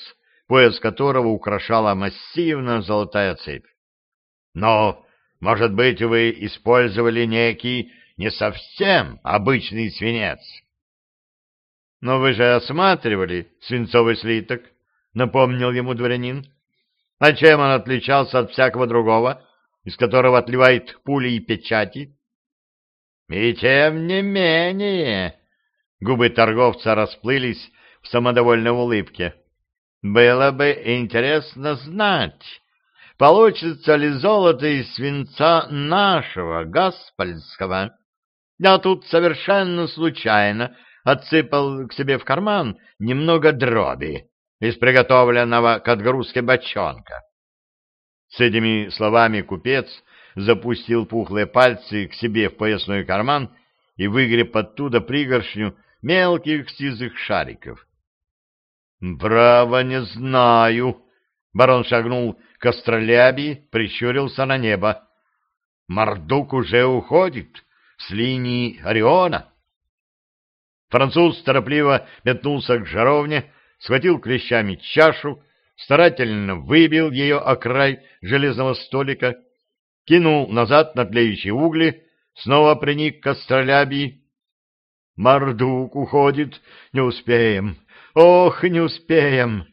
пояс которого украшала массивная золотая цепь. «Но, может быть, вы использовали некий не совсем обычный свинец?» «Но вы же осматривали свинцовый слиток», — напомнил ему дворянин. «А чем он отличался от всякого другого, из которого отливает пули и печати?» «И тем не менее...» Губы торговца расплылись в самодовольной улыбке. «Было бы интересно знать, получится ли золото из свинца нашего, Гаспольского. Я тут совершенно случайно отсыпал к себе в карман немного дроби из приготовленного к отгрузке бочонка. С этими словами купец запустил пухлые пальцы к себе в поясной карман и выгреб оттуда пригоршню мелких сизых шариков. «Право не знаю!» Барон шагнул к астролябии, прищурился на небо. «Мордук уже уходит с линии Ориона!» Француз торопливо метнулся к жаровне, схватил клещами чашу, старательно выбил ее о край железного столика, кинул назад на тлеющие угли, снова приник к астролябии. «Мордук уходит, не успеем, ох, не успеем!»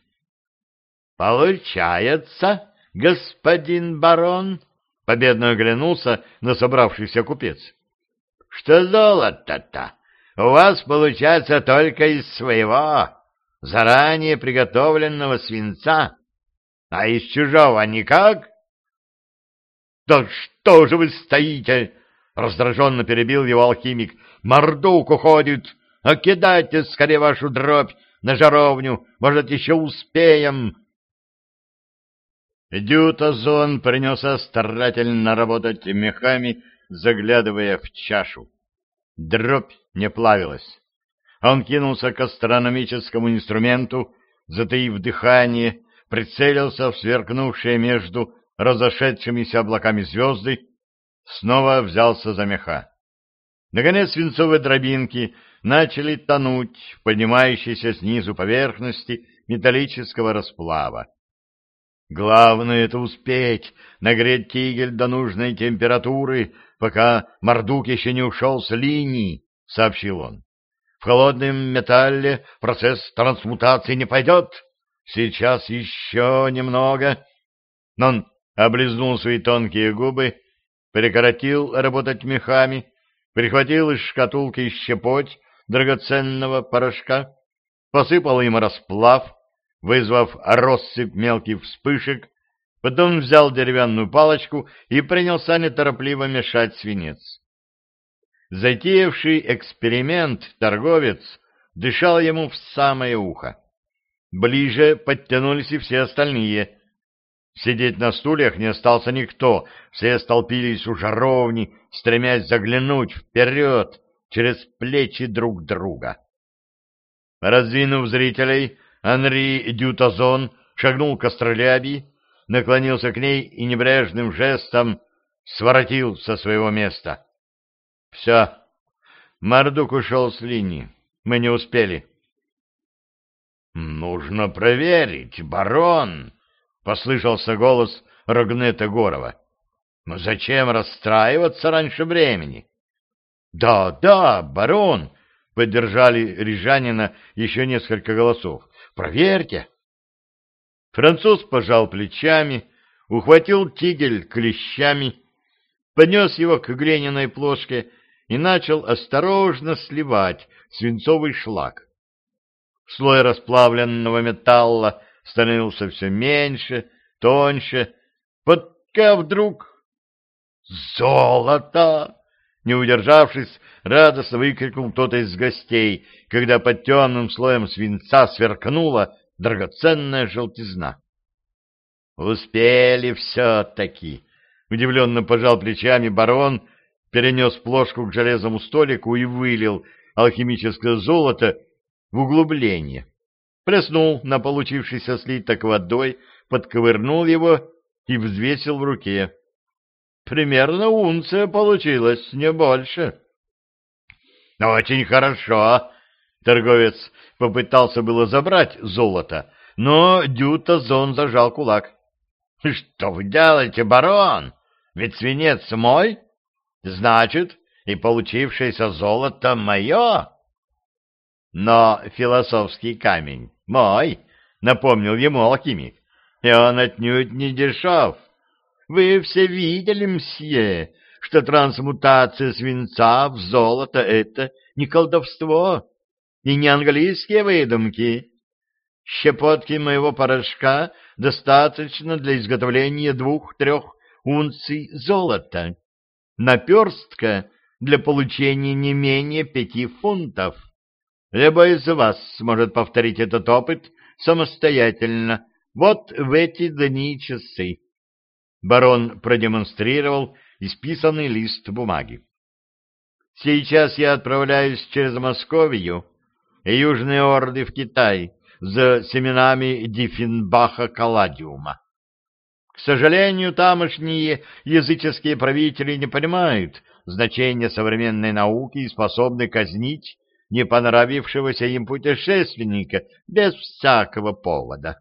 «Получается, господин барон?» — победно оглянулся на собравшийся купец. «Что золото-то?» У вас получается только из своего, заранее приготовленного свинца, а из чужого никак? — Да что же вы стоите? — раздраженно перебил его алхимик. — Мордук уходит, а кидайте скорее вашу дробь на жаровню, может, еще успеем. Дютазон принялся старательно работать мехами, заглядывая в чашу. Дробь не плавилась. Он кинулся к астрономическому инструменту, затаив дыхание, прицелился в сверкнувшие между разошедшимися облаками звезды, снова взялся за меха. Наконец свинцовые дробинки начали тонуть в поднимающейся снизу поверхности металлического расплава. Главное — это успеть нагреть тигель до нужной температуры, пока Мордук еще не ушел с линии, — сообщил он. В холодном металле процесс трансмутации не пойдет. Сейчас еще немного. Он облизнул свои тонкие губы, прекратил работать мехами, прихватил из шкатулки щепоть драгоценного порошка, посыпал им расплав, вызвав россыпь мелких вспышек, потом взял деревянную палочку и принялся неторопливо мешать свинец. Затеявший эксперимент торговец дышал ему в самое ухо. Ближе подтянулись и все остальные. Сидеть на стульях не остался никто, все столпились у жаровни, стремясь заглянуть вперед через плечи друг друга. Раздвинув зрителей, Анри Дютазон шагнул к астролябии, наклонился к ней и небрежным жестом своротил со своего места. — Все. Мардук ушел с линии. Мы не успели. — Нужно проверить, барон! — послышался голос Рогнета Горова. — Но зачем расстраиваться раньше времени? — Да, да, барон! — поддержали Рижанина еще несколько голосов. Проверьте. Француз пожал плечами, ухватил тигель клещами, поднес его к глиняной плошке и начал осторожно сливать свинцовый шлак. Слой расплавленного металла становился все меньше, тоньше, пока вдруг... «Золото!» Не удержавшись, радостно выкрикнул кто-то из гостей, когда под темным слоем свинца сверкнула драгоценная желтизна. «Успели все-таки!» — удивленно пожал плечами барон, перенес плошку к железному столику и вылил алхимическое золото в углубление. Плеснул на получившийся слиток водой, подковырнул его и взвесил в руке. Примерно унция получилась, не больше. Очень хорошо. Торговец попытался было забрать золото, но Дюта Зон зажал кулак. Что вы делаете, барон? Ведь свинец мой. Значит, и получившееся золото мое. Но философский камень мой, напомнил ему алхимик, и он отнюдь не дешев. Вы все видели, мсье, что трансмутация свинца в золото — это не колдовство и не английские выдумки. Щепотки моего порошка достаточно для изготовления двух-трех унций золота. Наперстка для получения не менее пяти фунтов. Любой из вас сможет повторить этот опыт самостоятельно вот в эти дни и часы. Барон продемонстрировал исписанный лист бумаги. Сейчас я отправляюсь через Московию и Южные Орды в Китай за семенами диффенбаха калладиума. К сожалению, тамошние языческие правители не понимают значения современной науки и способны казнить не понравившегося им путешественника без всякого повода.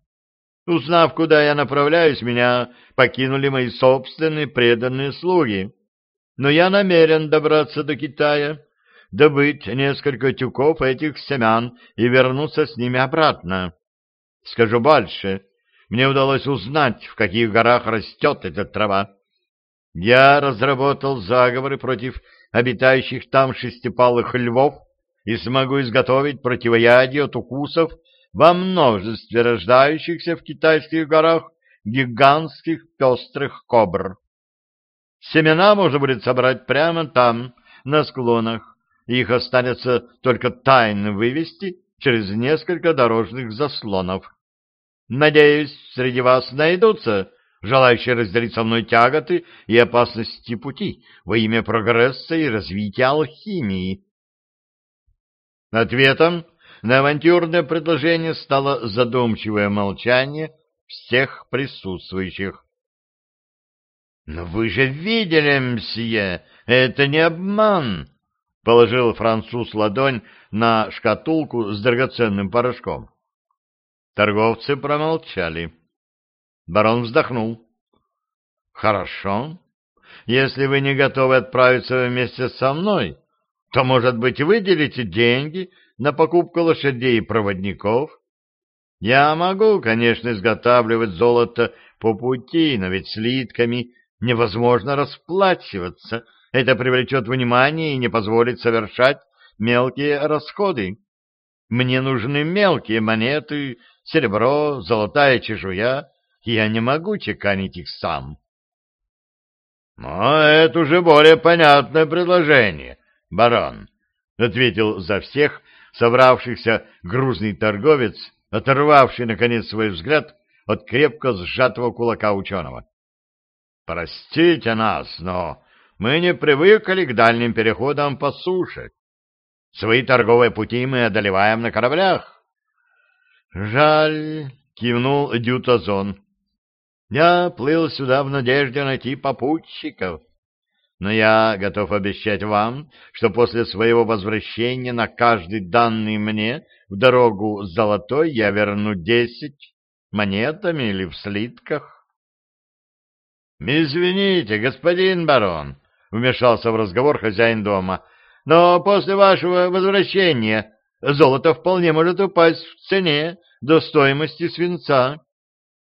Узнав, куда я направляюсь, меня покинули мои собственные преданные слуги. Но я намерен добраться до Китая, добыть несколько тюков этих семян и вернуться с ними обратно. Скажу больше, мне удалось узнать, в каких горах растет эта трава. Я разработал заговоры против обитающих там шестипалых львов и смогу изготовить противоядие от укусов во множестве рождающихся в китайских горах гигантских пестрых кобр. Семена можно будет собрать прямо там, на склонах, их останется только тайно вывести через несколько дорожных заслонов. Надеюсь, среди вас найдутся желающие разделить со мной тяготы и опасности пути во имя прогресса и развития алхимии. Ответом на авантюрное предложение стало задумчивое молчание всех присутствующих. — Но вы же видели, мсье, это не обман! — положил француз ладонь на шкатулку с драгоценным порошком. Торговцы промолчали. Барон вздохнул. «Хорошо. Если вы не готовы отправиться вместе со мной, то, может быть, выделите деньги на покупку лошадей и проводников? Я могу, конечно, изготавливать золото по пути, но ведь слитками невозможно расплачиваться. Это привлечет внимание и не позволит совершать мелкие расходы. Мне нужны мелкие монеты, серебро, золотая чешуя. Я не могу чеканить их сам. — Но это уже более понятное предложение, барон, — ответил за всех собравшихся грузный торговец, оторвавший, наконец, свой взгляд от крепко сжатого кулака ученого. — Простите нас, но мы не привыкли к дальним переходам по суше. Свои торговые пути мы одолеваем на кораблях. — Жаль, — кивнул Дютазон. — Я плыл сюда в надежде найти попутчиков. Но я готов обещать вам, что после своего возвращения на каждый данный мне в дорогу золотой я верну десять монетами или в слитках. — Извините, господин барон, — вмешался в разговор хозяин дома, — но после вашего возвращения золото вполне может упасть в цене до стоимости свинца,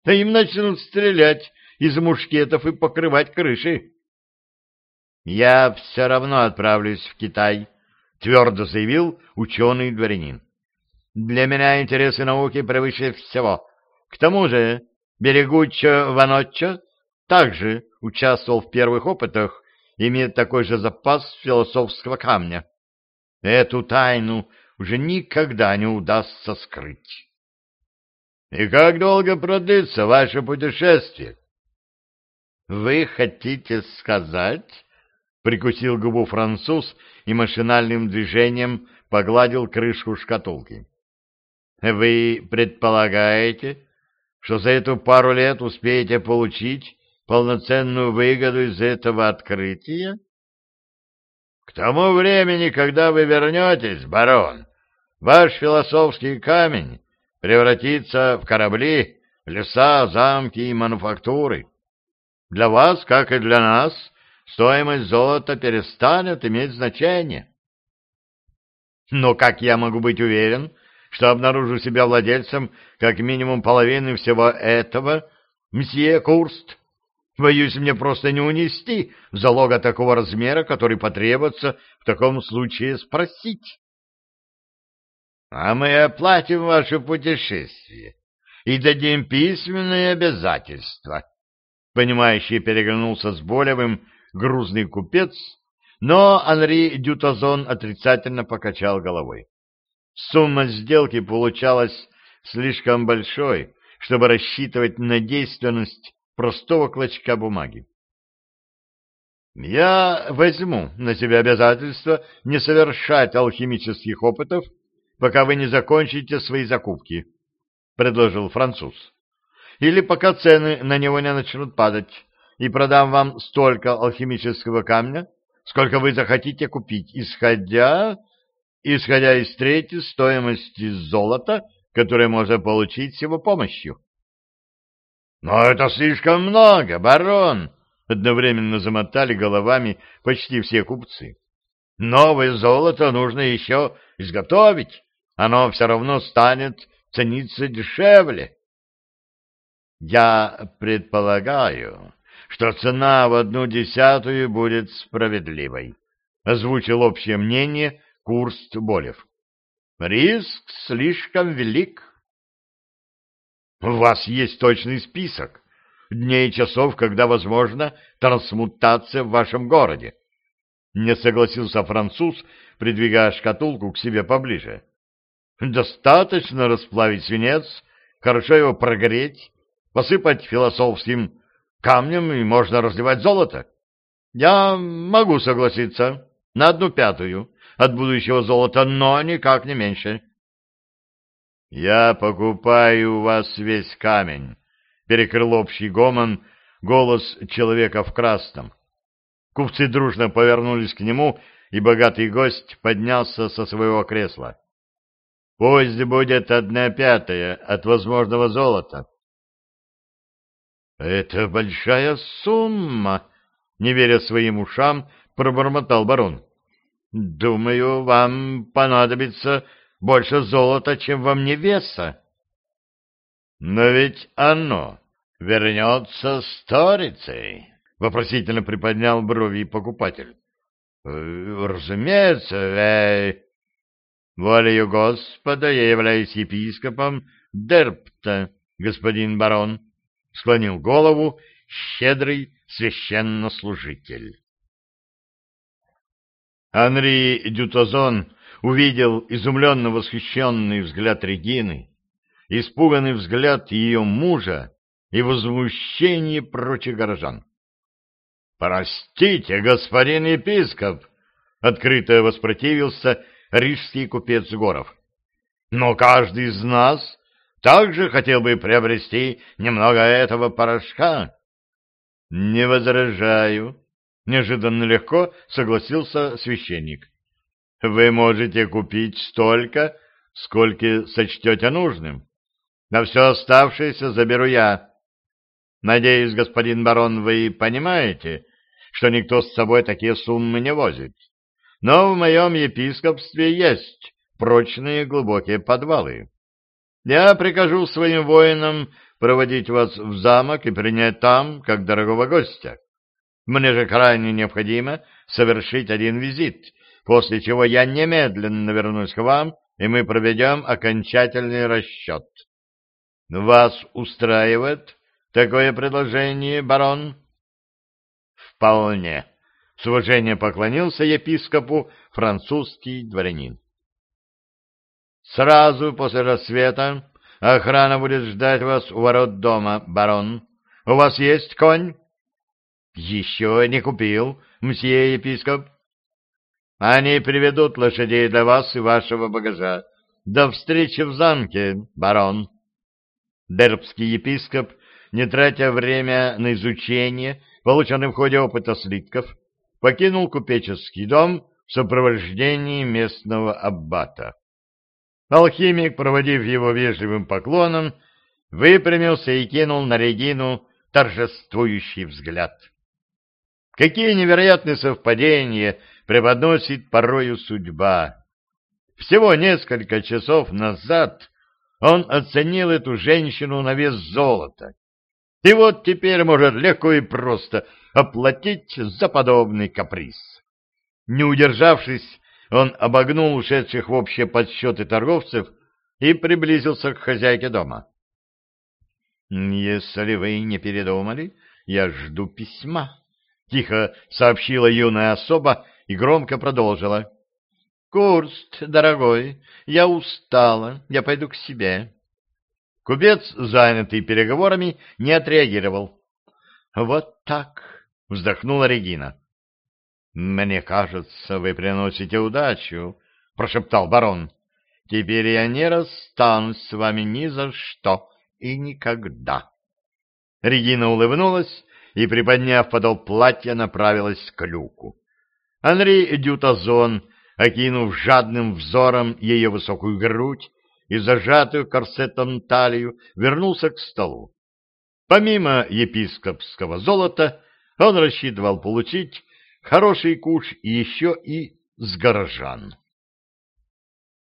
а им начнут стрелять из мушкетов и покрывать крыши. «Я все равно отправлюсь в Китай», — твердо заявил ученый-дворянин. «Для меня интересы науки превыше всего. К тому же Берегуччо Ваноччо также участвовал в первых опытах имеет такой же запас философского камня. Эту тайну уже никогда не удастся скрыть». «И как долго продлится ваше путешествие?» «Вы хотите сказать...» Прикусил губу француз и машинальным движением погладил крышку шкатулки. «Вы предполагаете, что за эту пару лет успеете получить полноценную выгоду из этого открытия?» «К тому времени, когда вы вернетесь, барон, ваш философский камень превратится в корабли, леса, замки и мануфактуры. Для вас, как и для нас, стоимость золота перестанет иметь значение. Но как я могу быть уверен, что обнаружу себя владельцем как минимум половины всего этого, мсье Курст? Боюсь, мне просто не унести залога такого размера, который потребуется в таком случае спросить. — А мы оплатим ваше путешествие и дадим письменные обязательства. Понимающий переглянулся с Болевым грузный купец, но Анри Дютазон отрицательно покачал головой. Сумма сделки получалась слишком большой, чтобы рассчитывать на действенность простого клочка бумаги. «Я возьму на себя обязательство не совершать алхимических опытов, пока вы не закончите свои закупки», — предложил француз. «Или пока цены на него не начнут падать и продам вам столько алхимического камня, сколько вы захотите купить, исходя, исходя из третьей стоимости золота, которое можно получить с его помощью. — Но это слишком много, барон! — одновременно замотали головами почти все купцы. — Новое золото нужно еще изготовить, оно все равно станет цениться дешевле. — Я предполагаю, что цена в одну десятую будет справедливой, — озвучил общее мнение Курст Болев. Риск слишком велик. — У вас есть точный список дней и часов, когда возможна трансмутация в вашем городе. Не согласился француз, придвигая шкатулку к себе поближе. Достаточно расплавить свинец, хорошо его прогреть, посыпать философским камнем и можно разливать золото. Я могу согласиться на одну пятую от будущего золота, но никак не меньше. Я покупаю у вас весь камень, перекрыл общий гомон голос человека в красном. Купцы дружно повернулись к нему и богатый гость поднялся со своего кресла. Пусть будет одна пятая от возможного золота. — Это большая сумма, — не веря своим ушам, пробормотал барон. — Думаю, вам понадобится больше золота, чем во мне веса. — Но ведь оно вернется сторицей, — вопросительно приподнял брови покупатель. — Разумеется, э... Волею Господа я являюсь епископом Дерпта, господин барон, — склонил голову щедрый священнослужитель. Анри Дютозон увидел изумленно восхищенный взгляд Регины, испуганный взгляд ее мужа и возмущение прочих горожан. «Простите, господин епископ!» — открыто воспротивился рижский купец Горов. «Но каждый из нас также хотел бы приобрести немного этого порошка». «Не возражаю», — неожиданно легко согласился священник. «Вы можете купить столько, сколько сочтете нужным. На все оставшееся заберу я. Надеюсь, господин барон, вы понимаете, что никто с собой такие суммы не возит. Но в моем епископстве есть прочные глубокие подвалы. Я прикажу своим воинам проводить вас в замок и принять там, как дорогого гостя. Мне же крайне необходимо совершить один визит, после чего я немедленно вернусь к вам, и мы проведем окончательный расчет. Вас устраивает такое предложение, барон? Вполне. С уважением поклонился епископу французский дворянин. Сразу после рассвета охрана будет ждать вас у ворот дома, барон. У вас есть конь? Еще не купил, мсье епископ. Они приведут лошадей для вас и вашего багажа. До встречи в замке, барон. Дербский епископ, не тратя время на изучение, полученный в ходе опыта слитков, покинул купеческий дом в сопровождении местного аббата. Алхимик, проводив его вежливым поклоном, выпрямился и кинул на Регину торжествующий взгляд. Какие невероятные совпадения преподносит порою судьба! Всего несколько часов назад он оценил эту женщину на вес золота. И вот теперь может легко и просто оплатить за подобный каприз. Не удержавшись, он обогнул ушедших в общие подсчеты торговцев и приблизился к хозяйке дома. — Если вы не передумали, я жду письма, — тихо сообщила юная особа и громко продолжила. — Курст, дорогой, я устала, я пойду к себе. Купец, занятый переговорами, не отреагировал. — Вот так, — вздохнула Регина. — Мне кажется, вы приносите удачу, — прошептал барон. — Теперь я не расстанусь с вами ни за что и никогда. Регина улыбнулась и, приподняв подол платья, направилась к люку. Анри Дютазон, окинув жадным взором ее высокую грудь, и зажатую корсетом талию, вернулся к столу. Помимо епископского золота, он рассчитывал получить хороший куш еще и с горожан.